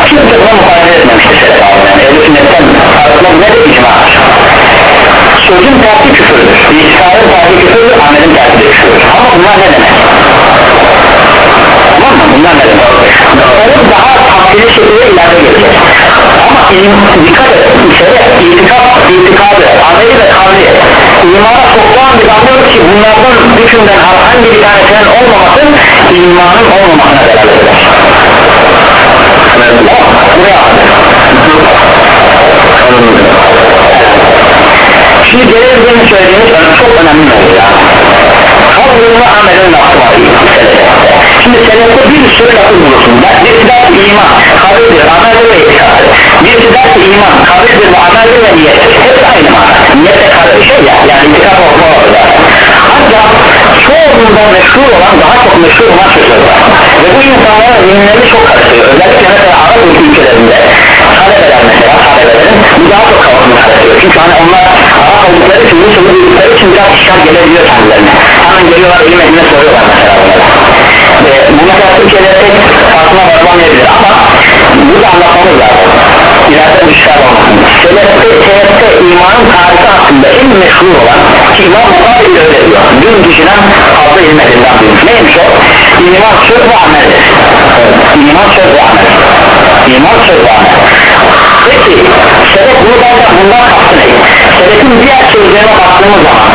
Kimse buna selef yani ehl-i sünnetten arasında ne de icmadır sözün tersi küfürdür. İtikadın tersi küfürdür amelin tersi de küfürdür. Ama bunlar ne demek? Tamam mı? Bunlar ne demek? Onları daha tafsili şekilde ileride geleceğiz ama ilim, dikkat et. Şeref, itikad, itikadı, ameli ve kavli. İmana soktuğun biz anlıyoruz ki bunlardan üçünden herhangi bir tanesinin olmaması imanın olmamasına delalet eder Buraya atacak. Anladım. Şimdi gelelim benim söylediğimiz çok önemli mevzular Kavlun ve amelin lafı var. Şimdi senette bir sürü lafı bulursun. Birisi der ki iman, kabirdir, ameldir ve itikadır Birisi der ki iman, kabirdir ve ameldir ve niyettir Hepsi aynı mana Niyet de kabir şey ya, yani itikad olma orada Ancak çoğundan meşhur olan, daha çok meşhur olan sözler var. Ve bu insanların zihinlerini çok karıştırıyor Özellikle mesela Arap ülkelerinde talebeler mesela talebelerin bu daha çok kafasını karıştırıyor çünkü hani onlar Arap oldukları için bu sözü bildikleri için biraz işgal gelebiliyor kendilerine. Hemen geliyorlar elim eline soruyorlar mesela bunlara e, bu mesela Türkiye'de pek farkına varılamayabilir ama burada anlatmamız lazım ileride işgal olmasın Selefte, selefte imanın tarihi hakkında en meşhur olan ki İmam Bukhari öyle diyor dün kişiden fazla ilmediğinden duymuş neymiş o? iman söz ve ameldir iman söz ve amel. İman söz ve amel. Peki sebep bunu benden bundan kastı ne? sebepin diğer sözlerine baktığımız zaman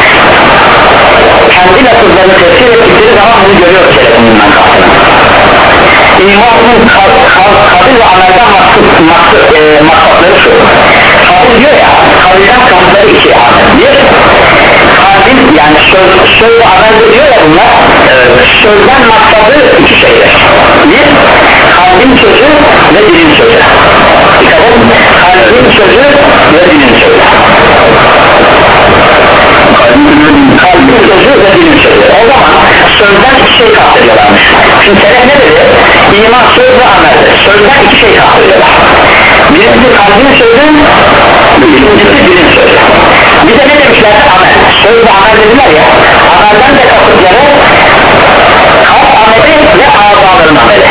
kendi lafızlarını tefsir ettikleri zaman bunu görüyoruz sebepin bundan kastını İmanın kabul ve amelden maksat, maksat, e, maksatları şu. Kabul diyor ya, kabilden kanıtları iki adet. Bir, kabil yani söz, söz ve amelde diyor ya bunlar, evet. sözden maksadı iki şeydir. Bir, kalbin sözü ve dilin sözü. Dikkat edin, kalbin sözü ve dilin sözü. Kalbin sözü ve dilin sözü. O zaman sözden iki şey kastediyorlarmış. Şimdi sebep ne dedi? İman söz ve ameldir. Sözden iki şey kastediyorlar. Birincisi kalbin sözü ikincisi dilin sözü. Bize ne demişler? amel. Söz ve amel dediler ya. Amelden de kasıtları kalp ameli ve azaların ameli.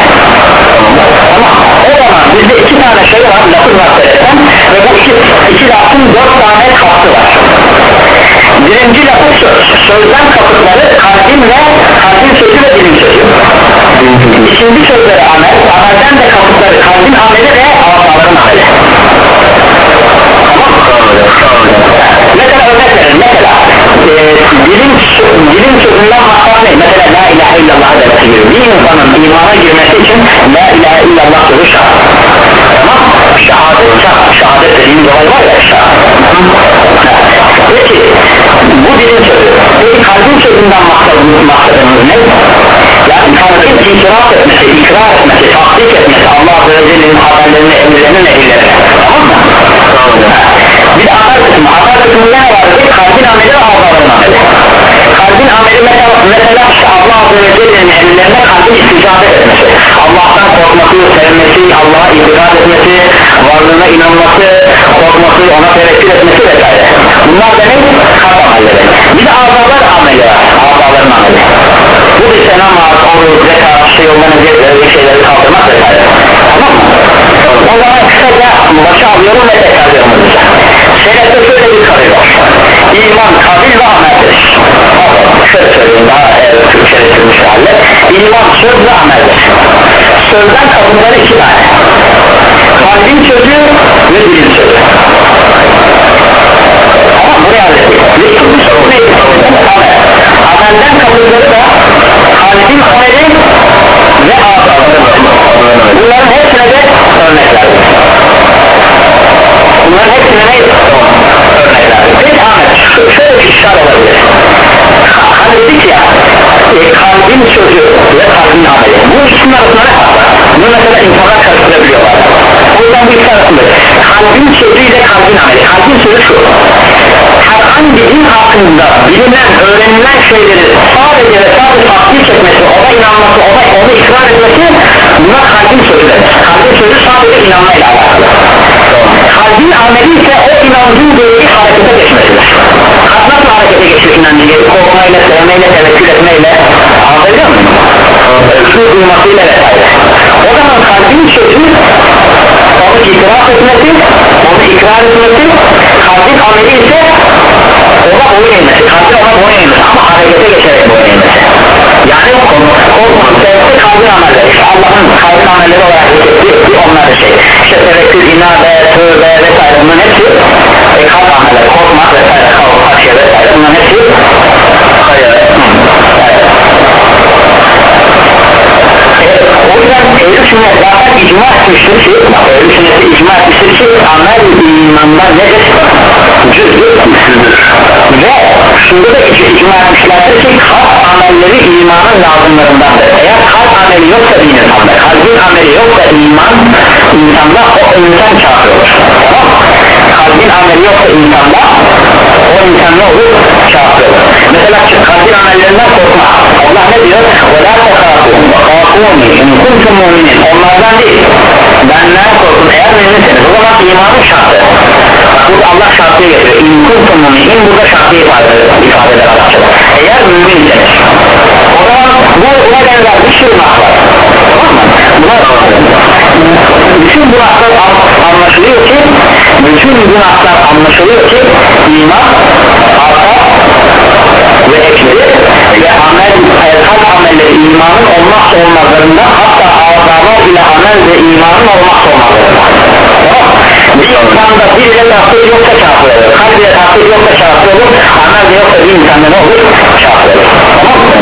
Tamam. O bizde iki tane şey var lafız var söylesem ve bu iki, iki lafın dört tane kastı var. Birinci lafı söz sözden kasıtları kalbin ve kalbin sözü ve dilin sözü. İkinci sözleri amel amelden de kasıtları kalbin ameli ve azaların ameli mesela örnek verin mesela. E, dilin, dilin sözünden maksat ne? Mesela la ilahe illallah demesi gibi. Bir insanın imana girmesi için la ilahe illallah sözü şart. Tamam. Şehadet şart şehadet dediğimiz olay var ya şart peki bu dilin sözü peki kalbin sözünden maksadımız, maksadımız ne? Yani kalbin itiraf etmesi ikrar etmesi tasdik etmesi Allah Azze ve Celle'nin haberlerini emirlerini nehirlerini tamam. Mı? Bir amel kısmı amel kısmında ne var ki? Kalbin ameli ve azaların ameli kalbin ameli mesela, mesela işte Allah Azze ve Celle'nin emirlerine kalbin isticabet etmesi. Allah'tan korkması, sevmesi, Allah'a itiraz etmesi varlığına inanması, korkması, ona tevekkül etmesi vesaire. Bunlar demek kalp amelleri bir de azalar ameli var. Azaların ameli. Bu da işte namaz, oruç, zekat, işte yoldan eziyetleri, şeyleri kaldırmak vesaire. Tamam mı? o zaman kısaca başa alıyorum ve tekrarlıyorum hızlıca Şerefte şöyle bir kabil var İman, kabil ve ameldir Şöyle söyleyeyim daha e, Türkçeleştirilmiş halde. İman, söz ve ameldir Sözden kadınları iki tane. Kalbin sözü ve dilin sözü. Tamam buraya hallettik Ve ikinci soru neydi? Amel. Amelden kadınları da kalbin ameli ve azaları Bunların hepsine ne örnekler. Peki Ahmet şöyle bir işler olabilir. Hani dedik ya e, kalbin sözü ve kalbin ameli. Bu ikisinin arasında ne var? Bunu mesela insanlar karıştırabiliyorlar O yüzden bu ikisi arasında Kalbin sözü ile kalbin ameli. Kalbin sözü şu. Herhangi din hakkında bilinen, öğrenilen şeyleri sadece ve sadece tasdik etmesi, ona inanması, ona, onu ikrar etmesi buna kalbin sözü denir. Kalbin sözü sadece inanmayla alakalı kalbin ameli ise o inancın gereği harekete geçmesidir. Kalp nasıl harekete geçiyor inancı korkmayla, sevmeyle, tevekkül etmeyle. Anlatabiliyor muyum? şu duymasıyla vesaire. O zaman kalbin sözü onu itiraf etmesi onu ikrar etmesi kalbin ameli ise ona boyun eğmesi. Kalbin ona boyun eğmesi. Ama harekete geçerek boyun eğmesi yani korkma, sevgi kalbin amelleri işte Allah'ın kalbin amelleri olarak getirdiği onlar şey işte tevekkül, inabe, tövbe vesaire bunların hepsi e, kalp amelleri, korkmak vesaire kalp, haşye vesaire bunların hepsi hayır evet. E, o yüzden ehl sünnet zaten icma etmiştir ki ehl sünneti icma etmiştir ki amel imandan nedir? cüzdür ve şunda da icma etmişlerdir ki kalp amelleri imanın lazımlarındandır. Eğer kalp ameli yoksa bir insanda kalbin ameli yoksa iman insanda o insan kafir olur. Tamam kalbin ameli yoksa insanda o insan ne olur kafir olur mesela kalbin amellerinden korkma Allah ne diyor وَلَا تَخَافُونَ وَخَافُونِ اِنْ كُنْتُمْ مُؤْمِنِينَ onlardan değil benden korkun eğer müminseniz o zaman imanın şartı. Burada Allah şartıyı getiriyor. İn kuntum mu'minin burada şartıyı ifade, ifade eder Arapçada eğer müminseniz o zaman bu buna benzer bir sürü nas var. Tamam mı? Buna, bütün bu naslar anlaşılıyor ki bütün bu naslar anlaşılıyor ki iman artar ve eksilir ve amel, kalp amelleri imanın olmazsa olmazlarından hatta azalar ile amel ve imanın olmazsa olmazlarından tamam bir insanda bir ile tahsil yoksa kafir olur ile tahsil yoksa kafir olur yoksa bir insanda ne olur kafir tamam mı?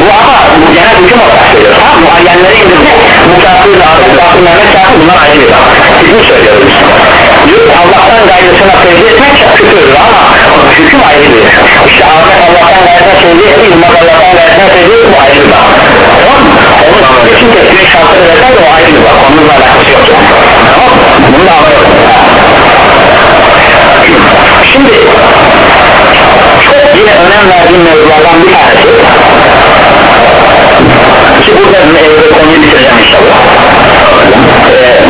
bu ama bu genel hüküm olarak söylüyor tamam muayyenleri indirse bu kafir ve arif kafir bunlar ayrı bir bak bizim söylüyoruz diyor Allah'tan gayrısına secde etmek küfürdür ama hüküm ayrı bir işte Ahmet Allah'tan gayrısına secde etti İlmak Allah'tan gayrısına secde etti bu ayrı bir bak tamam mı? onun için tesbih şartları vesaire o ayrı bir bak onunla alakası yok. Tamam mı? bunu da anlayalım şimdi çok yine önem verdiğim mevzulardan bir tanesi ki burada e, konuyu bitireceğim inşallah. Ee,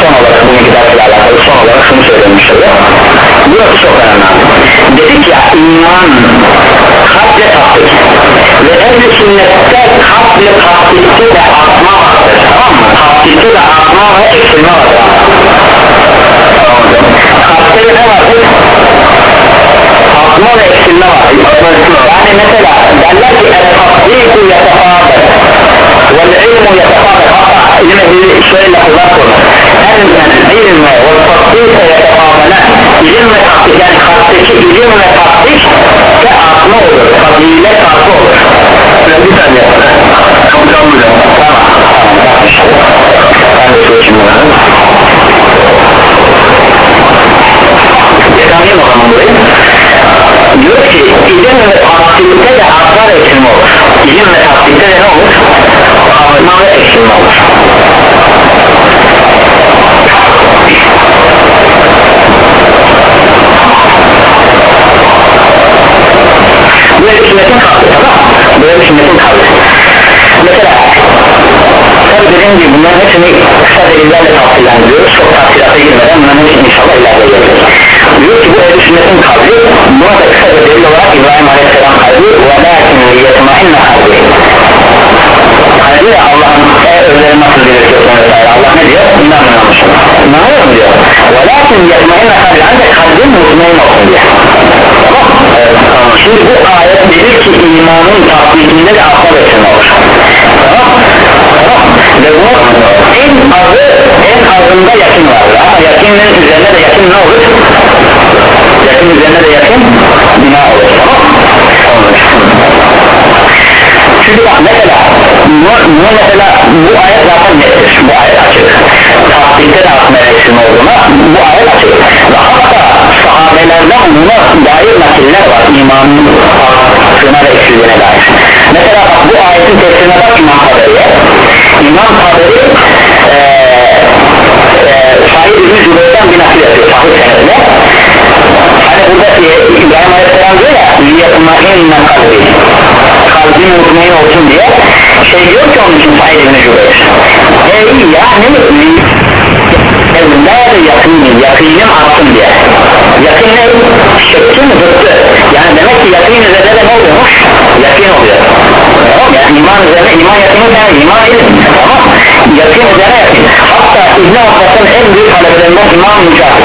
son olarak bu giderle alakalı son olarak şunu söyleyeyim inşallah. Burası çok önemli. Dedik ya iman kalple taktik ve ehli sünnette kalple taktikte de artma vardır. Tamam mı? Taktikte de artma ve eksilme vardır. Kalpte ne vardır? Artma ve eksilme var. Yani mesela derler ki el-tasdiku yetefâber vel-ilmu yetefâber hatta ilim ehli şöyle lafızlar kurur el ilme ve tasdike yetefâbelen ilim ve tasdik yani kalpteki ilim ve tasdik ve artma olur. Fazilet farklı olur. Bir saniye. Kapı kalmayacağım tamam ben de su için Yakalıyım o zaman burayı Diyor ki ilim ve tasdikte de artma ve eksilme olur. İlim ve tasdikte de ne olur? Artma ve eksilme olur. Böyle sünnetin kaldı tamam Böyle sünnetin kaldı Mesela tabi dediğim gibi bunların hepsini kısa delillerle tafsirlendiriyoruz. Çok tafsirata girmeden bunların hepsini inşallah ilerleyeceğiz diyor ki bu ehl-i sünnetin kavli buna da kısa bir delil olarak İbrahim Aleyhisselam kavli ve lakin liyetmainne kavli hani diyor Allah'ın eğer ölüleri nasıl belirtiyorsun vesaire. Allah ne diyor? İnanmamışsın inanıyor mu diyor? Ve lakin liyetmainne kavli ancak kalbin mutmain olsun diye. Tamam evet, şimdi bu ayet dedir ki imanın tatbikinde de akla geçirmek bu en azı en azında yakın vardır. Ama yakının üzerine de yakın ne olur? Yakın üzerine de yakın bina olur. Çünkü bak mesela bu, bu mesela bu ayet zaten nettir. Bu ayet açık. Tasdikte de aslında eksilme olduğuna bu ayet açık. Ve hatta sahabelerden buna dair nakiller var. İmanın arttığına ve eksildiğine dair. Mesela bak bu ayetin tefsirine bak İmam Kaderi'ye İmam Kaderi ee, e, Sahih İbn-i Cübeyr'den bir nakil yapıyor Sahih senedine hani burada e, İbrahim Aleyhisselam diyor ya liyetma'inne kalbi. Kalbi mutmain olsun diye. Şey diyor ki onun için Sahih İbn-i Cübeyr. Ey yani evlerde yakın yakınım artsın diye. Yakın ne? şekkin zıttı. Yani demek ki yakın üzerinde de ne oluyormuş? yakın oluyor. Yani iman üzerine iman yakını yani iman ilim. Tamam yakın yakın hatta İbn Abbas'ın en büyük talebelerinden İmam Mücahit.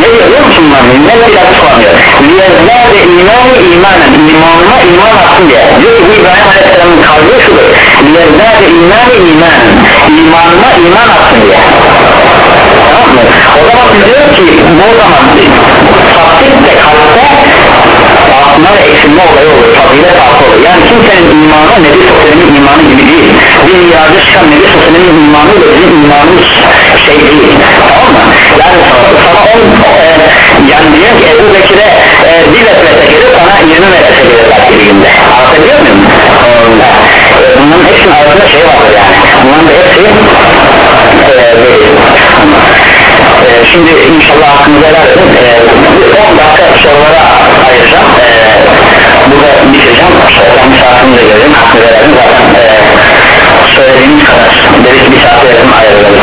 Ne diyor? Biliyor musun ne biraz kullanıyor liyezzâde imanı imanen imanıma iman atsın diye diyor ki bu İbrahim Aleyhisselam'ın kalbi şudur. Liyezzâde imanı imanen imanıma iman atsın diye tamam mı? o zaman diyor ki bu zaman tasdik de kalpte artma ve eksilme olayı olur fazile farklı olur. Yani kimsenin imanı Nebi Sofyan'ın imanı gibi değil. Bir milyarda çıkan Nebi Sofyan'ın imanı da bizim imanımız şey değil. Tamam mı? yani sana on e, yani diyor ki Ebu Bekir'e e, bir metrese gelir sana 20 metrese gelir bir günde anlatabiliyor muyum? E, bunların hepsinin arasında şey vardır yani. Bunların da hepsi e, değil e, şimdi inşallah aklınıza verin e, 10 dakika sorulara ayıracağım. E, burada bitireceğim. Ben saatini de göreyim aklınıza verin zaten e, söylediğimiz kadar. Dedik bir saate yakın ayıralım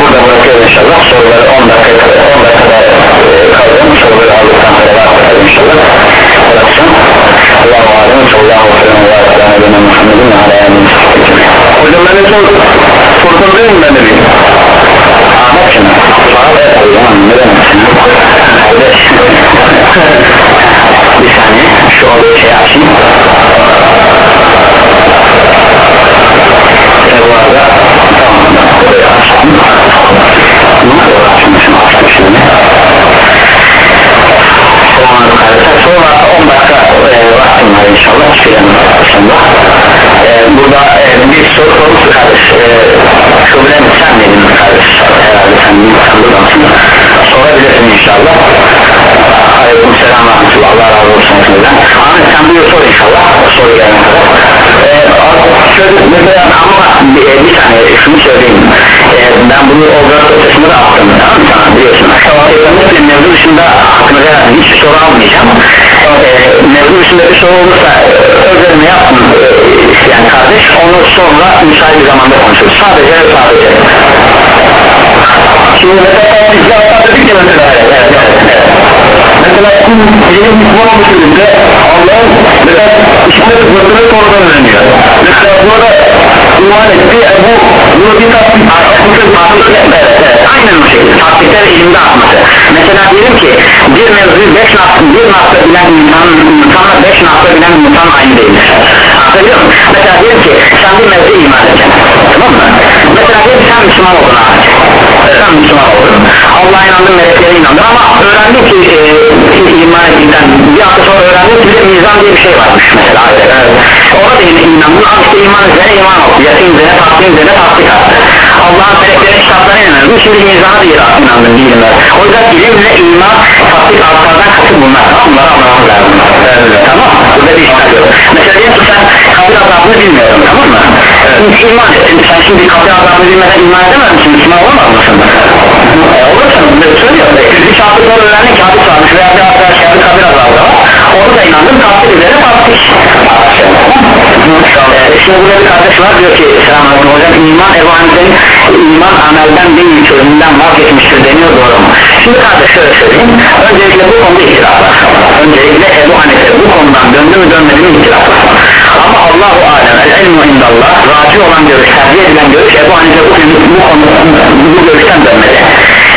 burada bırakıyoruz inşallah. Soruları 10 dakika 10 dakikada e, kaldım soruları aldıktan sonra inşallah mesela ama bir, bir saniye şunu söyleyeyim. Ee, ben bunu olarak dosyasında da attım tamam mı? Sana biliyorsun. Muslim mevzu dışında hakkında herhalde hiçbir soru almayacağım. Ee, mevzu dışında bir soru olursa özelini yaptım. Ee, yani kardeş onu sonra müsait bir zamanda konuşuruz. Sadece sadece. Şimdi mesela biz yapsak dedik ya mesela evet, evet. Mesela kum bizim Müslüman olmuşuzda Allah'ın mesela işine sıfatını sonradan öğreniyor Mesela burada iman etti Ebu bunu bir tatbik evet, evet, aynen o şekilde. Tatbikte ve ilimde atması. Mesela diyelim ki bir mevzuyu beş nokta bir nokta bilen insan insanla beş nokta bilen insan aynı değildir anlatabiliyor muyum? mesela diyelim ki sen bir mevzu iman edeceksin. Tamam mı? mesela diyelim sen Müslüman oldun abi. Sen Müslüman oldun. Allah'a inandın meleklere inandın ama öğrendin ki e, iman ettikten bir hafta sonra öğrendin ki bir mizan diye bir şey varmış mesela. Evet. Ona da yine inandın ama işte iman üzerine iman oldu. Yakın üzerine tatmin üzerine tatbik attı. Allah'ın meleklerine kitaplarına inandın şimdi mizana da inandın bilimler o yüzden ilimle iman tatbik altlardan katı bunlar. Bunları anlamamız lazım evet. tamam burada bir işler yok mesela diyelim ki sen kabir azabını bilmiyorum tamam mı? Evet. iman ettin. Sen şimdi kabir azabını bilmeden iman edemez misin? Müslüman olamaz mısın? E, olursun söylüyor bir çarpı sonra öğrendin ki hadis varmış veya bir arkadaş kabir azabı var. Onu da inandın tatbik üzerine tatbik şimdi burada bir kardeş var diyor ki selamünaleyküm hocam iman Ebu Hanife'nin iman amelden değil çözümden vazgeçmiştir deniyor doğru mu? Şimdi kardeş şöyle söyleyeyim. Öncelikle bu konuda ihtilaf var. Öncelikle Ebu Hanife bu konudan döndü mü dönmedi mi ihtilaf var. Ama Allahu alem el ilmu indallah raci olan görüş tercih edilen görüş Ebu Hanife bu, bu konu bu görüşten dönmedi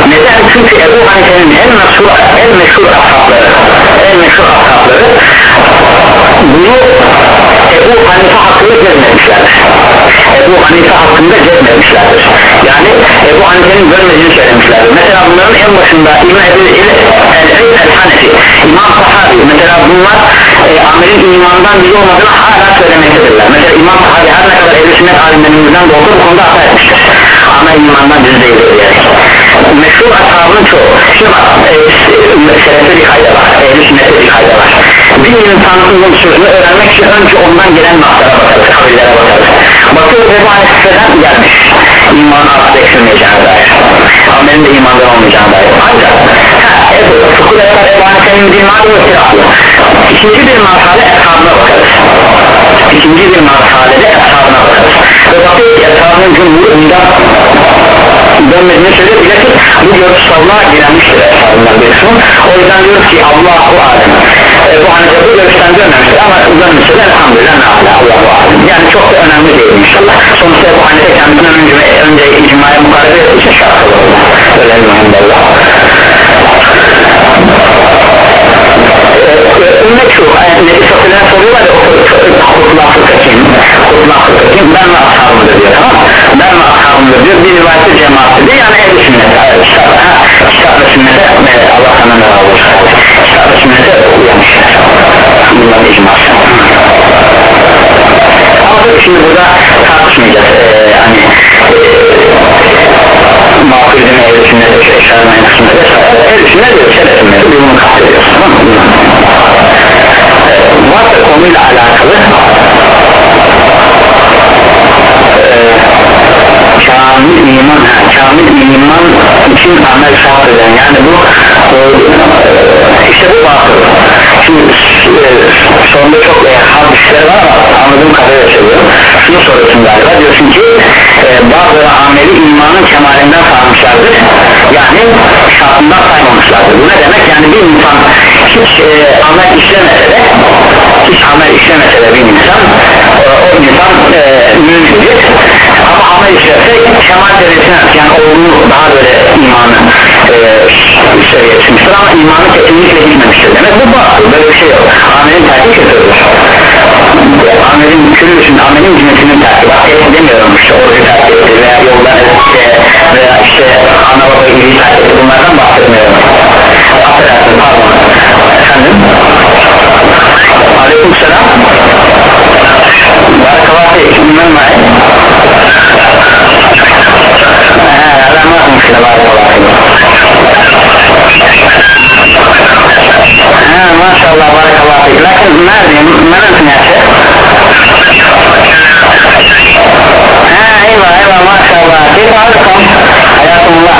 neden? Çünkü Ebu Hanife'nin en meşhur en meşhur ashabları en meşhur ashabları bunu Ebu Hanife hakkında cezmetmişlerdir Ebu Hanife hakkında cezmetmişlerdir yani Ebu Hanife'nin görmediğini söylemişlerdir. Mesela bunların en başında İmam Ebu El-Eyd El-Hanefi İmam Sahabi. Mesela bunlar e, amelin imandan biri olmadığını hala söylemektedirler. Mesela İmam Sahabi her ne kadar ehl sünnet alimlerimizden de olsa bu konuda hata etmiştir. Amel imandan biri değildir diyerek meşhur ashabın çoğu. Şimdi bak e, selefte bir kayda var ehl sünnette bir kayda var. Bir insanın sözünü öğrenmek için önce ondan gelen noktalara bakarız kabirlere bakarız. Bakıyoruz Ebu Hanife'den gelmiş. İmanı asla eksilmeyeceğine dair. Amelin de imandan olmayacağına dair. Ancak Ebu Fukul Ebu Hanife'nin bir madde istiraflı ikinci bir marhale eshabına bakarız. İkinci bir marhalede eshabına bakarız. Ve bakıyoruz ki eshabının cumhurunda dönmediğini söylüyor bilakis bu görüş savunma direnmiştir eshabından bir kısmı o yüzden diyoruz ki Allahu alem. E, bu Hanife bu görüşten dönmemiştir ama dönmüşse de elhamdülillah ala Allahu alem. Yani çok da önemli değil inşallah. Sonuçta bu Hanife kendisinden önce, önce icmaya mukarebe için şart olur öyle mühimdallah ümmet şu Nebi Safir'e soruyorlar ya Kutla Fırkakim Kutla Fırkakim ben ve ashabımdır diyor tamam ben ve ashabımdır diyor bir rivayette cemaattir diyor. Yani ehl-i sünnet kitap, kitap ve sünnete Allah sana ne olsun. Kitap ve sünnete uyanmışlar. Bunların icması ama şimdi burada tartışmayacağız. Ee, hani e, makul edin ehl-i sünnete şermeyen kısmında ehl-i sünnet diyor şerefin diyor bunu kastediyoruz mı? varsa konuyla alakalı e, kamil iman ha, kamil iman için amel şart eden yani bu e, işte bu batıl. Şimdi e, sonunda çok e, hadisler var ama anladığım kadarıyla söylüyorum. Şunu soruyorsun galiba diyorsun ki e, bazıları ameli imanın kemalinden saymışlardır yani şartından saymamışlardır. Bu ne demek? Yani bir insan hiç e, amel işlemese de hiç amel işlemese de bir insan e, o insan e, mümindir ama amel işlerse kemal derecesine yani olduğunu daha böyle imanı e, seviyesmiştir ama imanı kesinlikle gitmemiştir demek bu batıl böyle bir şey yok amelin terki kötüdür amelin küllüsün amelin cümlesinin terki bak edemiyorum işte orucu terk etti veya yoldan etti veya işte ana baba iyiliği terk bunlardan bahsetmiyorum. Affedersin pardon. Efendim? Aleyküm selam. Barakallahu aleykum ben mahi ee, ben bakmışım barakallahu aleykum Ha, maşallah barakallah peki. Lakin neredeyim? Neresin yaşı? Şey. Ha, eyvah eyvah maşallah. Keyif alırsan hayatımla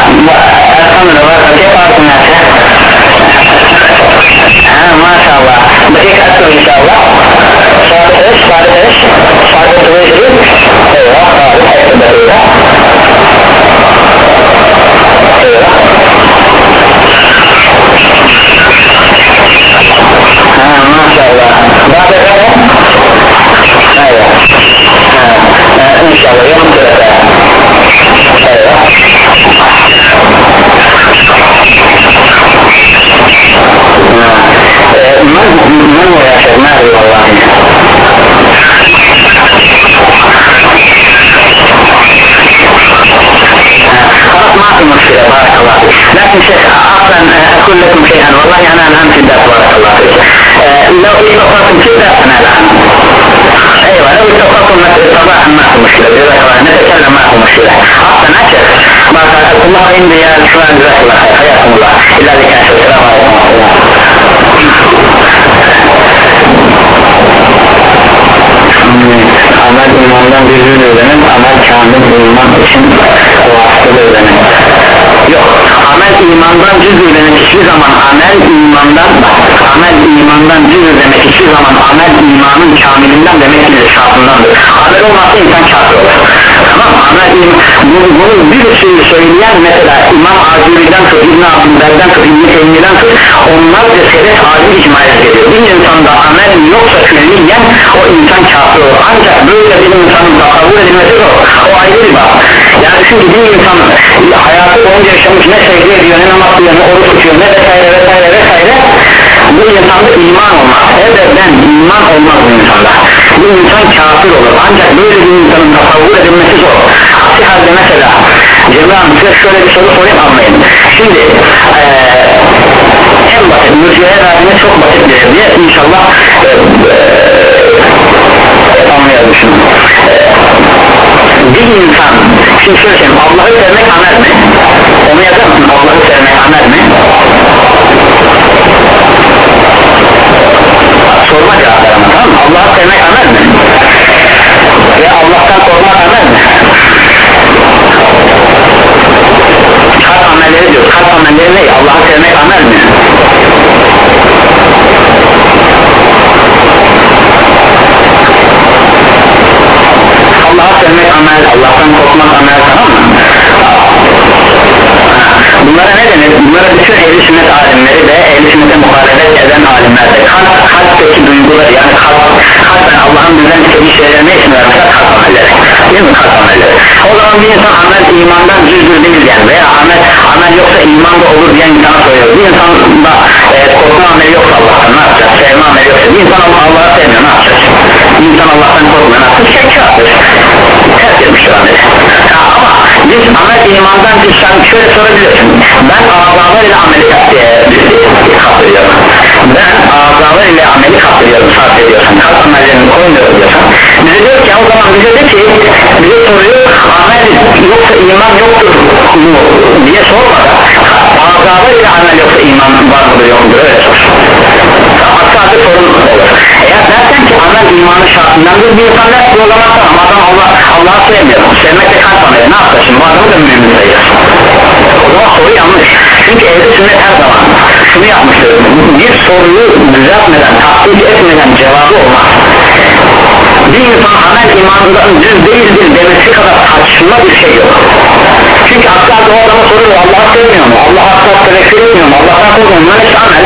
elhamdülillah varsa keyif alırsan yaşı. Şey. Ha, maşallah. Peki kaçtır inşallah? Saat 5, saat 5, saat 5 değil. Eyvah, saat 5 de böyle. Eyvah. من من ويا شيخ ما والله خلاص ما في مشكلة بارك الله فيك. لكن شيخ أصلا آه، أقول لكم شيئا. والله أنا الآن في الدرس بارك الله فيك. آه، لو استطعتم في درسنا الآن؟ أيوة لو استطعتم صباحا ما في مشكلة. جزاك الله نتكلم ما في مشكلة. أصلا أشهد بارك الله عندي يا شباب جزاك الله خير. حياكم الله. إلى ذلك السلام عليكم ورحمة الله. Amen. Amel imandan bir yüz öğrenir amel kamil iman için vasıtalı öğrenir yok amel imandan cüz demek hiçbir zaman. Amel imandan amel imandan cüz demek hiçbir zaman. Amel imanın kamilinden demek değildir şartındandır. Amel olmazsa insan kafir olur amel iman bunu, bunu bir sürü söyleyen mesela İmam Azuri'den tut İbn Abdülber'den tut İbn Teymiye'den tut onlar da sebep alim icmaya ediyor bir insanda amel yoksa külliyen o insan kafir olur. Ancak böyle bir insanın tasavvur edilmesi zor o ayrı bir bak yani çünkü bir insan hayatı boyunca yaşamış ne secde ediyor ne namaz kılıyor ne oruç tutuyor ne vesaire vesaire vesaire bu insanda iman olmaz ebeden iman olmaz bu insanda. Bu insan kafir olur. Ancak böyle bir insanın tasavvur edilmesi zor. Aksi halde mesela Cemre Hanım size şöyle bir soru sorayım anlayın. Şimdi ee, en basit mürciyeye verdiğine çok basit bir diye inşallah ee, ee, anlayalım şimdi bir insan şimdi şöyle söyleyeyim Allah'ı sevmek amel mi? onu yazar mısın? Allah'ı sevmek amel mi? Sorma cevap ver ama tamam mı? Allah'ı sevmek amel mi? ve Allah'tan korkmak amel mi? kalp amelleri diyor kalp amelleri ne? Allah'ı sevmek amel mi? Allah'ı sevmek amel, Allah'tan korkmak amel tamam mı? Bunlara ne denir? Bunlara bütün ehli sünnet alimleri de ehli sünnete muhalefet eden alimler de kalp, kalpteki duyguları yani kalp, kalben Allah'ın bizden istediği şeyler ne isim vermişler? Kalp amelleri değil mi kalp amelleri? O zaman bir insan amel imandan cüzdür değil yani veya amel, amel yoksa iman da olur diyen insana soruyor bir insan da e, korkma ameli yoksa Allah'tan ne yapacak? Sevme ameli yoksa bir insan Allah'ı sevmiyor ne yapacak? Bir insan Allah'tan korkmuyor ne yapacak? Şey kafir terk etmiştir ameli ama biz amel imandan biz sen şöyle sorabilirsin. Ben azalar ile ameli kaptırıyorum ben azalar ile ameli kaptırıyorum sarf ediyorsan kalp amellerini koymuyorum diyorsan bize diyor ki o zaman bize de ki bize soruyor amel yoksa iman yoktur mu? diye sormadan azalar ile amel yoksa iman var mıdır yok öyle sor halde sorun olur. Eğer dersen ki amel imanın şartındandır bir insan der ki o zaman? Adam Allah Allah'ı sevmiyor. Sevmek de kalp ameli. Ne yapacak şimdi bu adamı da mümin sayıyorsun o zaman soru yanlış. Çünkü ehli sünnet her zaman şunu yapmıştır. Bir soruyu düzeltmeden tatbik etmeden cevabı olmaz. Bir insan amel imanından düz değildir demesi kadar saçma bir şey yok çünkü hatta o adama soruyor Allah'ı sevmiyor mu? Allah'ı asla tevekkül etmiyor mu? Allah'tan korkmuyor mu? Bunlar amel.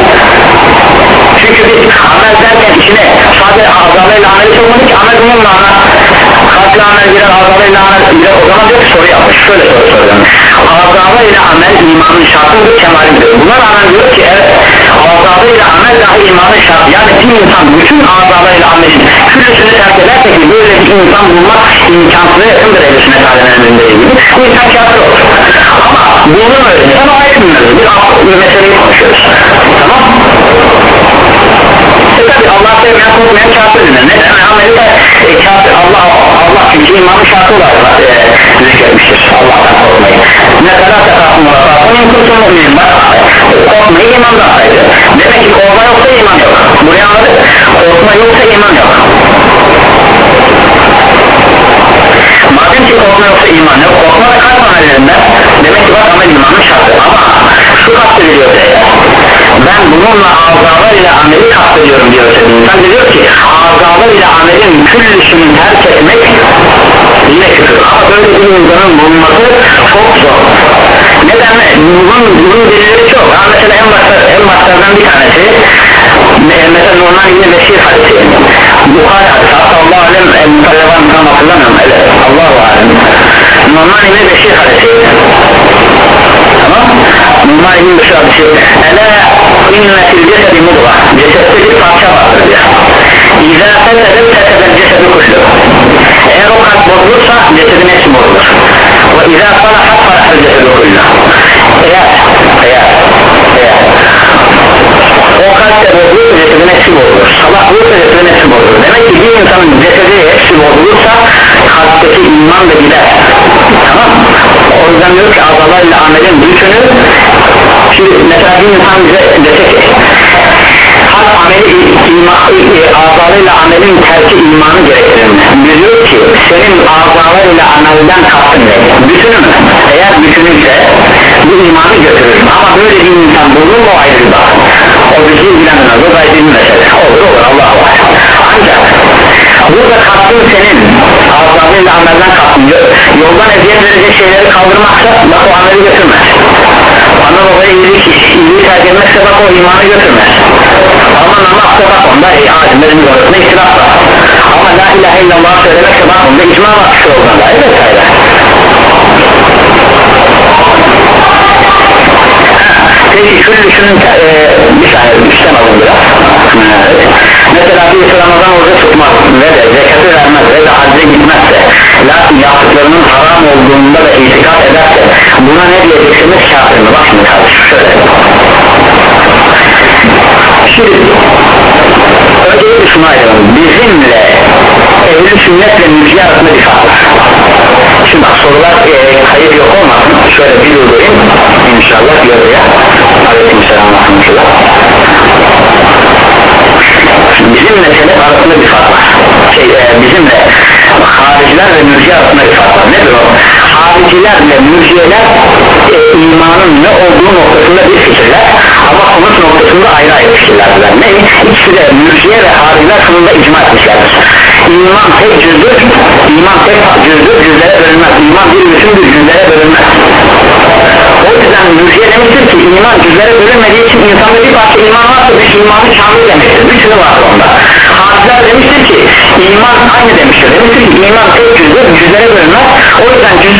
Çünkü biz amel derken içine sadece azalarıyla ameli sokmadık ki amel bunun mana kalple amel girer azalarıyla amel. Girer o zaman diyor ki soru yapmış şöyle soru soruyorum azalarıyla amel imanın şartıdır kemalindir? Buna rağmen diyor ki evet azalarıyla amel dahi imanın şartı yani bir insan bütün azalarıyla amelin küllüsünü terk ederse ki böyle bir insan bulmak imkansıza yakındır ehl sünnet alemlerinde ilgili bu insan kafir olur ama bunu öğrenirsen o ayrı bir meseleyi konuşuyoruz. Tamam tabi Allah sevmeyen korkmayan kafir denir neden Amerika e, kafir Allah Allah çünkü imanın şartı olarak e, zikretmiştir Allah'tan korkmayı kadar tekafın onun kurtulma mümin bak korkmayı imandan saydı demek ki korkma yoksa iman yok. Buraya anladık. Korkma yoksa iman yok. Madem ki korkma yoksa iman yok korkma da kalp amellerinden demek ki bak amel imanın şartı. Ama şu kastediliyor diye ben bununla azalar ile ameli kastediyorum diyor bir insan diyor ki azalar ile amelin küllüsünü terk etmek yine küfür. Ama böyle bir insanın bulunması çok zor. Neden? Bunun, bunun delilleri çok. Ha, mesela en başta en başlardan bir tanesi mesela normal yine Beşir hadisi. Bukhari hadisi. Hatta Allah alem e, mutallavan tam hatırlamıyorum. Evet Allah alem. Normal yine Beşir hadisi. Tamam. Normal yine Beşir hadisi. Ele inne fil cesedi mudga cesette bir parça vardır diyor İzâ fesedet fesedel cesedi kullu eğer o kalp bozulursa cesedin hepsi bozulur ve izâ salahat salahel cesedi kullu eğer eğer eğer o kalpte bozulursa cesedin hepsi bozulur sabah bulursa cesedin hepsi bozulur demek ki bir insanın cesedi hepsi bozulursa kalpteki iman da gider tamam yüzden diyor ki azalar ile amelin bütünü şimdi mesela bir insan bize dese ki kalp ameli ima, e, azalarıyla amelin terki imanı gerektirir mi? diyor ki senin azalarıyla amelden kastın ne? bütünü mü? eğer bütünüyse bu imanı götürür ama böyle bir insan bulunur mu ayrı bir bak o bizi ilgilenmez o gayet bir mesele olur olur Allah var ancak burada kastın senin azalarıyla amelden kastın yoldan eziyet verecek şeyleri kaldırmaksa bak o ameli götürmez ana babaya iyilik, iyiliği terk etmezse bak o imanı götürmez ama namazsa bak onda ey alimlerin arasında ihtilaf var. Ama la ilahe illallah söylemekse bak onda icma var şu olduğunda vesaire peki şunu düşünün e, bir saniye üstten alın biraz. evet. Mesela bir Ramazan orucu tutmaz. Ve de zekatı vermez ve de hacca gitmezse lakin yaptıklarının haram olduğunda da itikad ederse buna ne diyeceksiniz? Kafir mi? bak şimdi kardeşim şöyle. Şimdi öncelikle şunu ayıralım bizimle ehli sünnetle mülki arasında bir fark var. Şimdi bak sorular e, kayıp yok olmasın. Şöyle bir durdurayım inşallah yarıya aleyküm selam bizimle selef arasında bir fark var. Şey, e, bizimle hariciler ve mürciye arasında bir fark var. Nedir o? Haricilerle mürciyeler e, imanın ne olduğu noktasında bir fikirler ama sonuç noktasında ayrı ayrı fikirlerdiler. Ne? ikisi de mürciye ve hariciler sonunda icma etmişlerdir iman tek cüzdür iman tek cüzdür cüzlere bölünmez. İman bir bütündür cüzlere bölünmez. O yüzden mürciye demiştir ki iman cüzlere bölünmediği için insanda bir parça iman varsa bir imanı kamil demektir bütünü var onda. Hariciler demiştir ki iman aynı demiştir. Demiştir ki iman tek cüzdür cüzlere bölünmez. O yüzden cüz,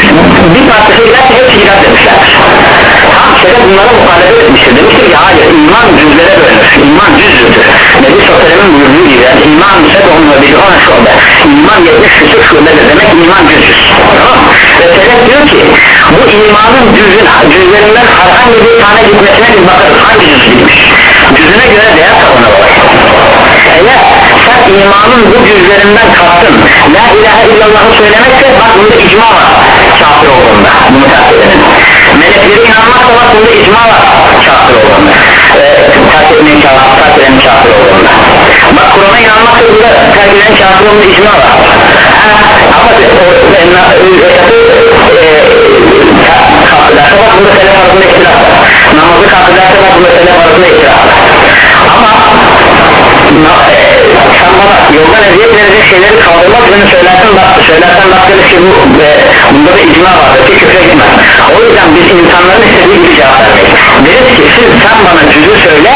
bir parçası giderse hepsi gider demişlerdir tam şeref bunlara muhalefet etmiştir. Demiştir ki hayır iman cüzlere bölünür iman cüzdür Nebi Sosyal'in buyurduğu gibi yani iman ise onunla bir ona şube. İman 70 küsur şubedir demek iman cüzdür tamam. Ve Selef diyor ki bu imanın cüzün, cüzlerinden herhangi bir tane gitmesine bir bakarız hangi cüz gitmiş? Cüzüne göre değer bak eğer imanın bu cüzlerinden kastın la ilahe illallah'ı söylemekse bak bunda icma var kafir olduğunda bunu edenin melekleri inanmaksa bak bunda icma var kafir olduğunda ee, terk kafir, kafir olduğunda bak Kur'an'a inanmaksa burada terk edenin kafir olduğunda icma var ama zekatı kafirlerse bak bunda selef arasında ihtilaf var namazı kafirlerse bak bunda selef arasında ihtilaf var sen bana yoldan eziyet verecek şeyleri kaldırmak üzerine söylersen bak, söylersen baktığınız ki bu e, bunda bir icma vardır ki küfre gitmez. O yüzden biz insanların istediği gibi cevap vermeyiz. Deriz ki siz sen bana cüzü söyle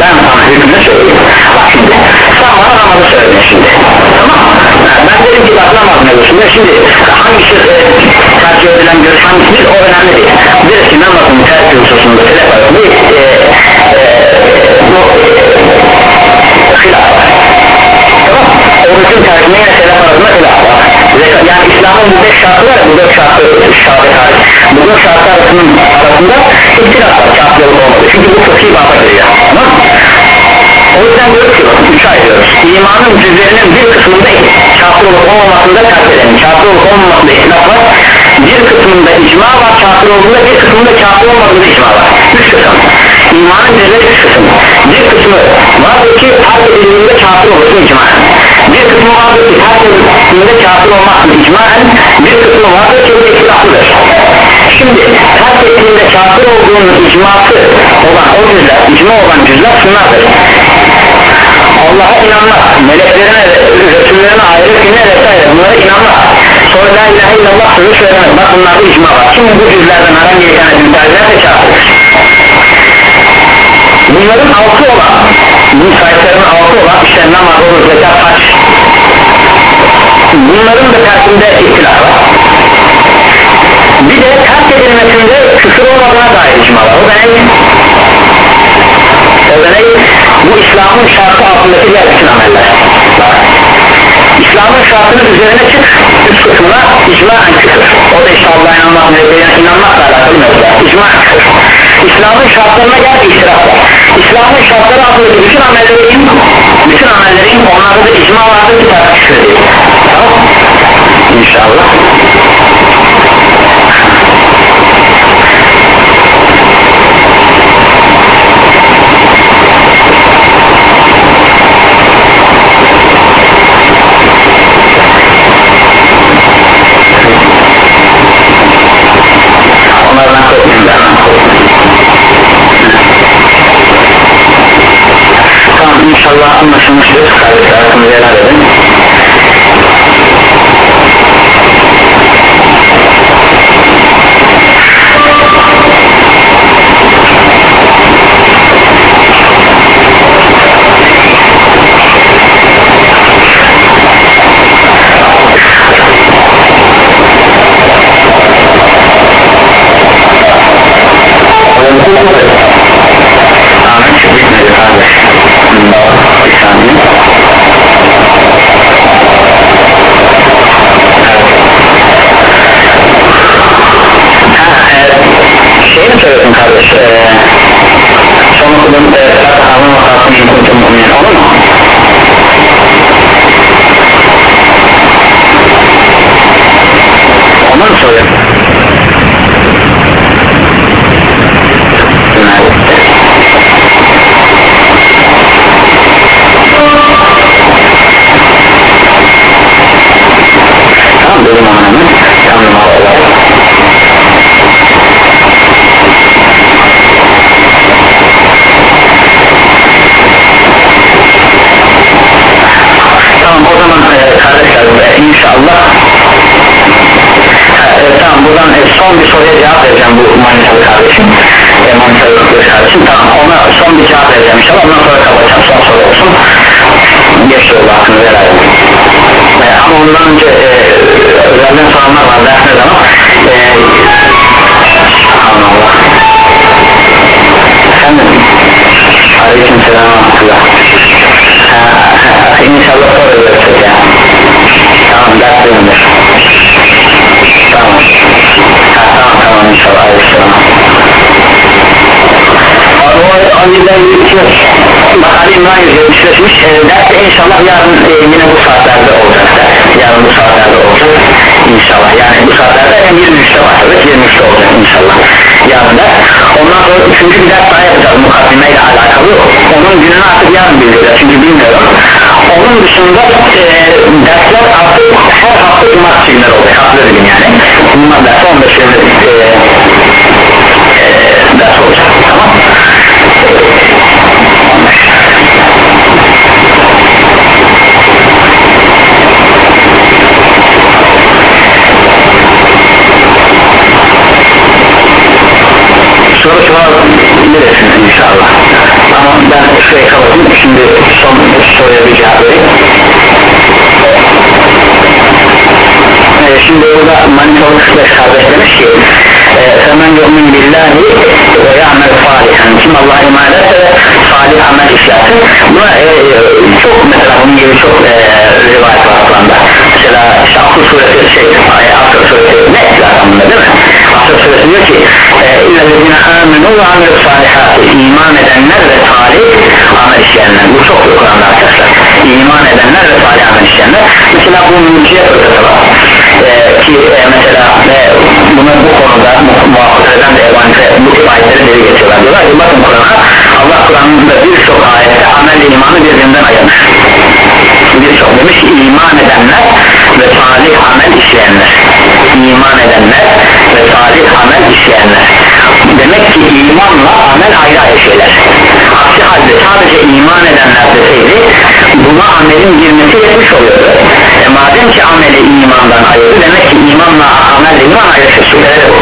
ben sana hükmünü söyleyeyim. Bak şimdi sen bana namazı söyle şimdi. Tamam. Ben dedim ki bak namaz mevzusunda şimdi hangisi e, tercih edilen görüş hangisi o önemli değil. Deriz ki namazın tercih hususunda telef arasında e, e, bu hilaf var tamam orucun tercihine yine selef arasında hilaf var yani İslam'ın bu beş şartı var bu dört şartı şartı tarih bu dört şartı arasının arasında ihtilaf var kafirlik olmadı çünkü bu fıkhi baba giriyor tamam o yüzden diyoruz ki üç ay diyoruz imanın cüzlerinin bir kısmında kafir olup olmamasında terk edelim kafir olup olmamasında ihtilaf var bir kısmında icma var kafir olduğunda bir kısmında kafir olmadığında icma var üç kısım imanın cüzleri üç kısım bir kısmı vardır ki terk edildiğinde kafir olursun icmaen. Bir kısmı vardır ki terk edildiğinde kafir olmazsın icmaen. Bir kısmı vardır ki bu şimdi terk ettiğinde kafir olduğunun icması olan o cüzler icma olan cüzler şunlardır. Allah'a inanmak, meleklerine, Resullerine, ahiret gününe vesaire bunlara inanmak. Sonra la ilahe illallah sözü söylemek. Bak bunlarda icma var. Kim bu cüzlerden herhangi bir tane cüzler ederse kafir bunların altı olan bu sayıların altı olan işte namaz, olur, zekat, haç bunların da terkinde ihtilaf var. Bir de terk edilmesinde küfür olmadığına dair icma var. O da ne? o ne? bu İslam'ın şartı altındaki diğer bütün ameller İslam'ın şartının üzerine çık üst kısmına icmaen küfür o da işte Allah'a inanmak, meleklerine inanmakla alakalı mesela icmaen küfür İslam'ın şartlarına gel ihtilaf var İslam'ın şartları altındaki bütün amellerin bütün amellerin onlarda da icma vardır ki tartı küfür değil tamam. İnşallah İnşallah anlaşılmıştır. Kardeşler hakkını helal edin. Soranlar var dersiniz ama e, Allah efendim aleyküm selam inşallah sonra görüşürüz ya tamam ders verilmiş tamam ha, tamam tamam inşallah aleyküm önceden yürütüyor bak Ali İmran 175'miş e, ders de inşallah yarın e, yine bu saatlerde olacak yarın bu saatlerde olacak inşallah. Yani bu saatlerde hem 23'te başladık 23'te olacak inşallah. Yarın da. Ondan sonra üçüncü bir ders daha yapacağız mukaddimeyle alakalı. Onun gününü artık yarın bildireceğiz. Çünkü bilmiyorum. Onun dışında e, dersler artık her hafta cumartesi günleri olacak. Hafta gün yani. Bunlar ders 15 gün e, e, ders olacak. Tamam soru sorabilirsiniz inşallah. Ama ben şurayı kapatayım şimdi son soruya bir cevap vereyim. Ee, şimdi burada Manitoğlu Kısmet kardeş demiş ki فَمَنْ يُؤْمِنْ بِاللّٰهِ وَيَعْمَلْ صَالِحًا kim Allah'a iman ederse ve salih amel işlerse buna e, çok mesela bunun gibi çok e, rivayet var Kur'an'da mesela işte Akıl suresi şey Asır suresi ne zaten bunda değil mi Asır suresi diyor ki اِلَّذِينَ آمِنُوا وَعَمِلُوا صَالِحَاتِ iman edenler ve salih amel işleyenler bu çok Kur'an'da arkadaşlar iman edenler ve salih amel işleyenler mesela bu mülkiye fırsatı var ee, ki e, mesela e, bunu bu konuda muhafaza eden de ebancı bu tip ayetleri deli getiriyorlar. Diyorlar ki bakın Kur'an'a Allah Kur'an'da birçok ayette amelle imanı birbirinden ayırmış. Birçok demiş ki iman edenler ve salih amel işleyenler. İman edenler ve salih amel işleyenler. Demek ki imanla amel ayrı ayrı şeyler. Aksi halde sadece iman edenler deseydi buna amelin girmesi yetmiş oluyordu. e madem ki ameli imandan ayırdı demek ki imanla amel iman ayrı şey şüpheleri bu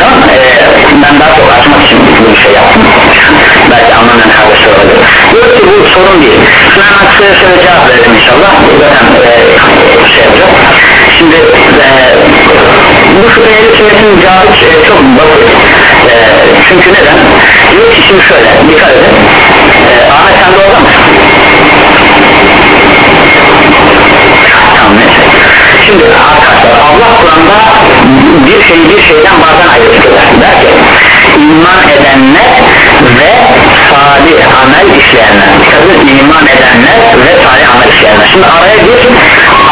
tamam e, ben daha çok açmak için bu şey yaptım. Belki anlamayan kardeşler olabilir. Diyor ki bu sorun değil. Şuna hemen kısa şöyle cevap verelim inşallah. Zaten e, şey yapacağım şimdi e, bu şüpheli sünnetin cevabı e, çok basit. E, çünkü neden? Diyor ki şimdi şöyle dikkat edin. E, Ahmet sen de orada mısın? Tamam şimdi arkadaşlar Allah Kur'an'da bir şeyi bir şeyden bazen ayrıtıyor der ki iman edenler ve salih amel işleyenler. Tabi iman edenler ve salih amel işleyenler. Şimdi araya bir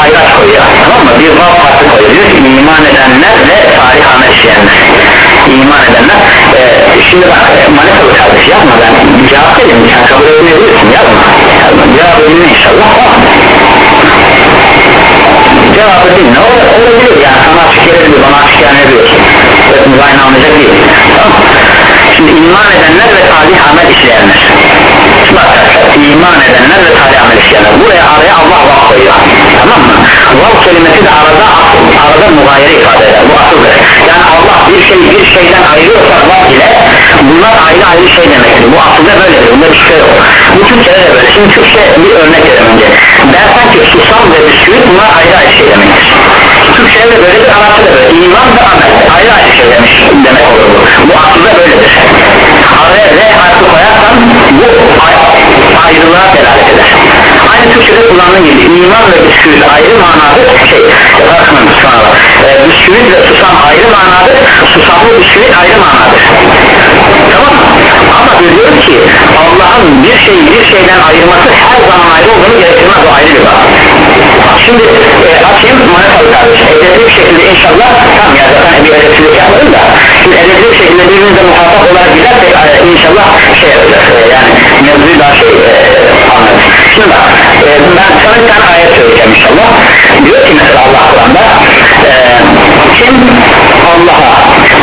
ayraç koyuyor. Tamam mı? Bir vav farklı koyuyor. Diyor ki iman edenler ve salih amel işleyenler. İman edenler. E, şimdi bak e, manitalı kardeş yapma. Ben cevap vereyim. Sen kabul etmeyebilirsin yapma, cevap edin inşallah cevabı dinle o olabilir. Yani sana açık gelebilir bana açık gelmeyebilir hepimiz aynı anlayacak değil. Tamam. şimdi iman edenler ve salih amel işleyenler arkadaşlar iman edenler ve salih amel işleyenler. Buraya araya Allah vav koyuyor. Tamam mı? Vav kelimesi de arada arada mugayere ifade eder. Bu asıldır yani Allah bir şey bir şeyden ayırıyorsa vav ile bunlar ayrı ayrı şey demektir. Bu aslında böyledir. Bunda bir şey yok. Bu Türkçe'de de böyle. Şimdi Türkçe bir örnek verelim önce. Dersen ki susam ve bisküvit bunlar ayrı ayrı şey demektir. Türkçe'de de böyledir Arapça da böyle. İman ve amel ayrı ayrı şey demiş, demek olur bu. Bu aslında böyledir araya R harfi koyarsan bu ayrılığa delalet eder. Aynı Türkçe'de kullandığı gibi iman ve bisküvit ayrı manadır şey bakın sonra e, bisküvit ve susam ayrı manadır susamlı bisküvit ayrı manadır. Tamam mı? ama diyor ki Allah'ın bir şeyi bir şeyden ayırması her zaman ayrı olduğunu gerektirmez o ayrı bir bak şimdi e, açayım manetalı kardeş edepli bir şekilde inşallah tam ya zaten bir edepsizlik yapmadım da şimdi edepli bir şekilde birbirimize muhatap olarak gidersek e, inşallah şey yapacağız e, yani mevzuyu daha şey e, anlarız Şimdi e, ben sana bir tane ayet söyleyeceğim inşallah. Diyor ki mesela Allah Kur'an'da, e, kim Allah'a,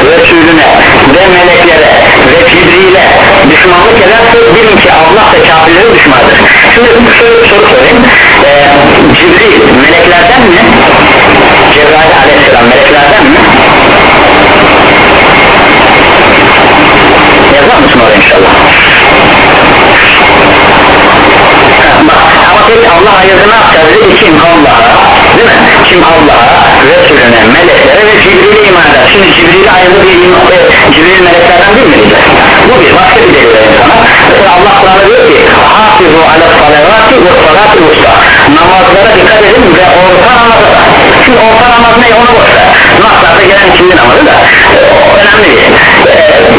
Resulüne ve meleklere ve Cibril'e düşmanlık ederse bilin ki Allah da kafirlerin düşmanıdır. Şimdi şöyle bir soru sorayım. E, Cibril meleklerden mi? Cebrail aleyhisselam meleklerden mi? Yazar mısın oraya inşallah? bak ama peki Allah ayırdı ne yapacağız kim Allah'a değil mi? Kim Allah'a Resulüne meleklere ve Cibril'e iman eder. Şimdi Cibril'i ayrıldı bir e, Cibril meleklerden değil mi? Diyeceğiz bu bir. Başka bir delil sana. Mesela Allah Kur'an'a diyor ki Hafizu ala salavati ve salati usta Namazlara dikkat edin ve orta namazı Şimdi orta namaz ne? Onu boş ver. Namazlarda gelen ikinci namazı da e, önemli değil şey. e, e,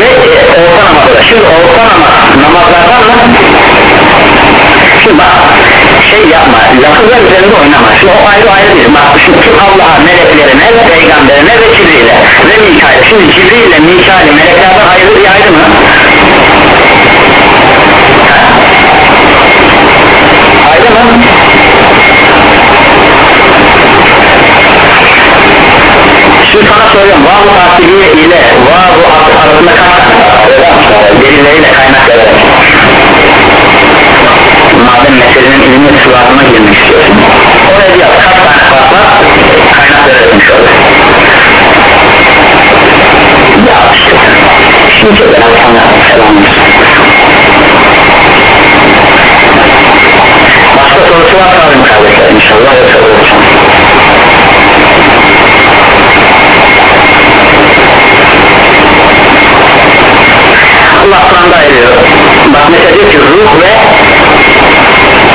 Ve e, orta namazı da. Şimdi orta namaz namazlardan da şimdi şey yapma lafızlar üzerinde oynama şimdi o ayrı ayrı değil bak şimdi Allah'a meleklerine peygamberine ve Cibril'e ve Mikail'e şimdi Cibril ile Mikail'i meleklerden ayrı bir ayrı mı? ayrı mı? Şimdi sana soruyorum vav tasibiye ile vav arasında kaç tane delilleriyle kaynak vererek madem meselenin ilmi sıfatına girmek istiyorsun. Oraya yaz kaç tane farkla kaynak verelim şöyle ya işte şimdi çok önemli selam başka sorusu var mı kardeşler inşallah yoksa olursa Allah Kur'an'da ayırıyor bak mesela diyor ki ruh ve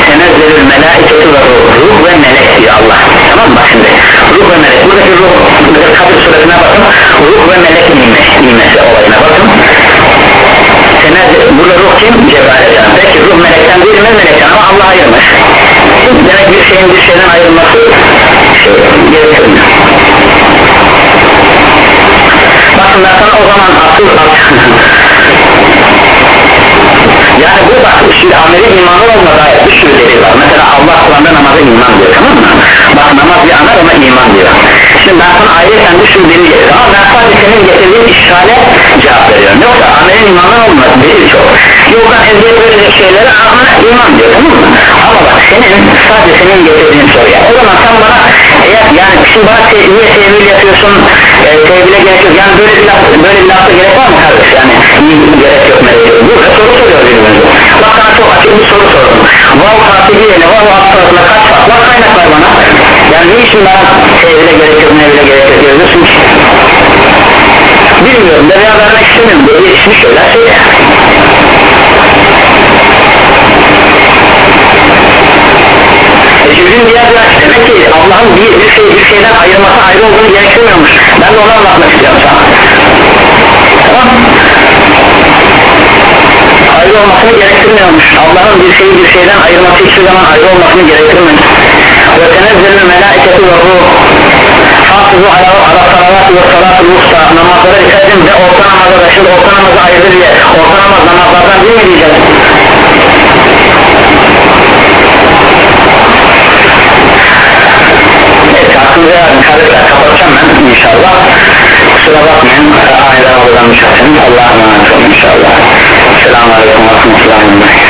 tenezzelül melaiketi ve ruh ruh ve melek diyor Allah tamam mı bak şimdi ruh ve melek buradaki ruh buradaki kabir suretine bakın ruh ve melek nimesi olayına bakın. Tenezzül, burada ruh kim? Cebrail Aleyhisselam. Peki ruh melekten değil mi melekten ama Allah ayırmış. Demek bir şeyin bir şeyden ayrılması şey, gerektirmiyor. Bakın ben o zaman asıl yani bu bak şimdi ameli imanı olmada bir sürü delil var. Mesela Allah Kur'an'da namaza iman diyor tamam mı bak namaz bir amel ona iman diyor. Şimdi ben sana ayrıca sürü delil getiriyorum. Ama ben sadece senin getirdiğin işgale cevap veriyorum. Yoksa amelin imanı olmaz delil çok. Yoldan eziyet verecek şeylere ama iman diyor tamam mı? Ama bak senin sadece senin getirdiğin soruya o zaman sen bana eğer yani şimdi bana te, niye tevil yapıyorsun e, tevile gerek yok. Yani böyle bir laf, böyle bir lafta gerek var mı kardeş? Yani gerek yok yok burada soru soruyor birbirimize bak sana çok açık bir soru sordum. Vav tatibiyle vav atlarına kaç farklı kaynak var bana yani niçin bana tevile gerek yok mevile gerek yok diyorsun ki? Bilmiyorum veya vermek istemiyorum. Diye yetişmiş şeyler söyle Cibrin diğer bir ki Allah'ın bir, bir şey bir şeyden ayırması ayrı olduğunu gerektirmiyormuş ben de onu anlatmak istiyorum sana. Tamam. Ayrı olmasını gerektirmiyormuş. Allah'ın bir şeyi bir şeyden ayırması hiçbir zaman ayrı olmasını gerektirmiyor ve tenezzelü melaiketi ve ruh. Hafızı ala ala salavat ve salat ruhsa namazlara dikkat edin ve orta namaza da şimdi orta namazı ayrı diye orta namaz namazlardan değil mi diyeceğiz? Evet aklınıza yarın kardeşler kapatacağım ben inşallah. Kusura bakmayın aniden düşerseniz Allah'a emanet olun inşallah. Selamun Aleyküm ve Rahmetullahi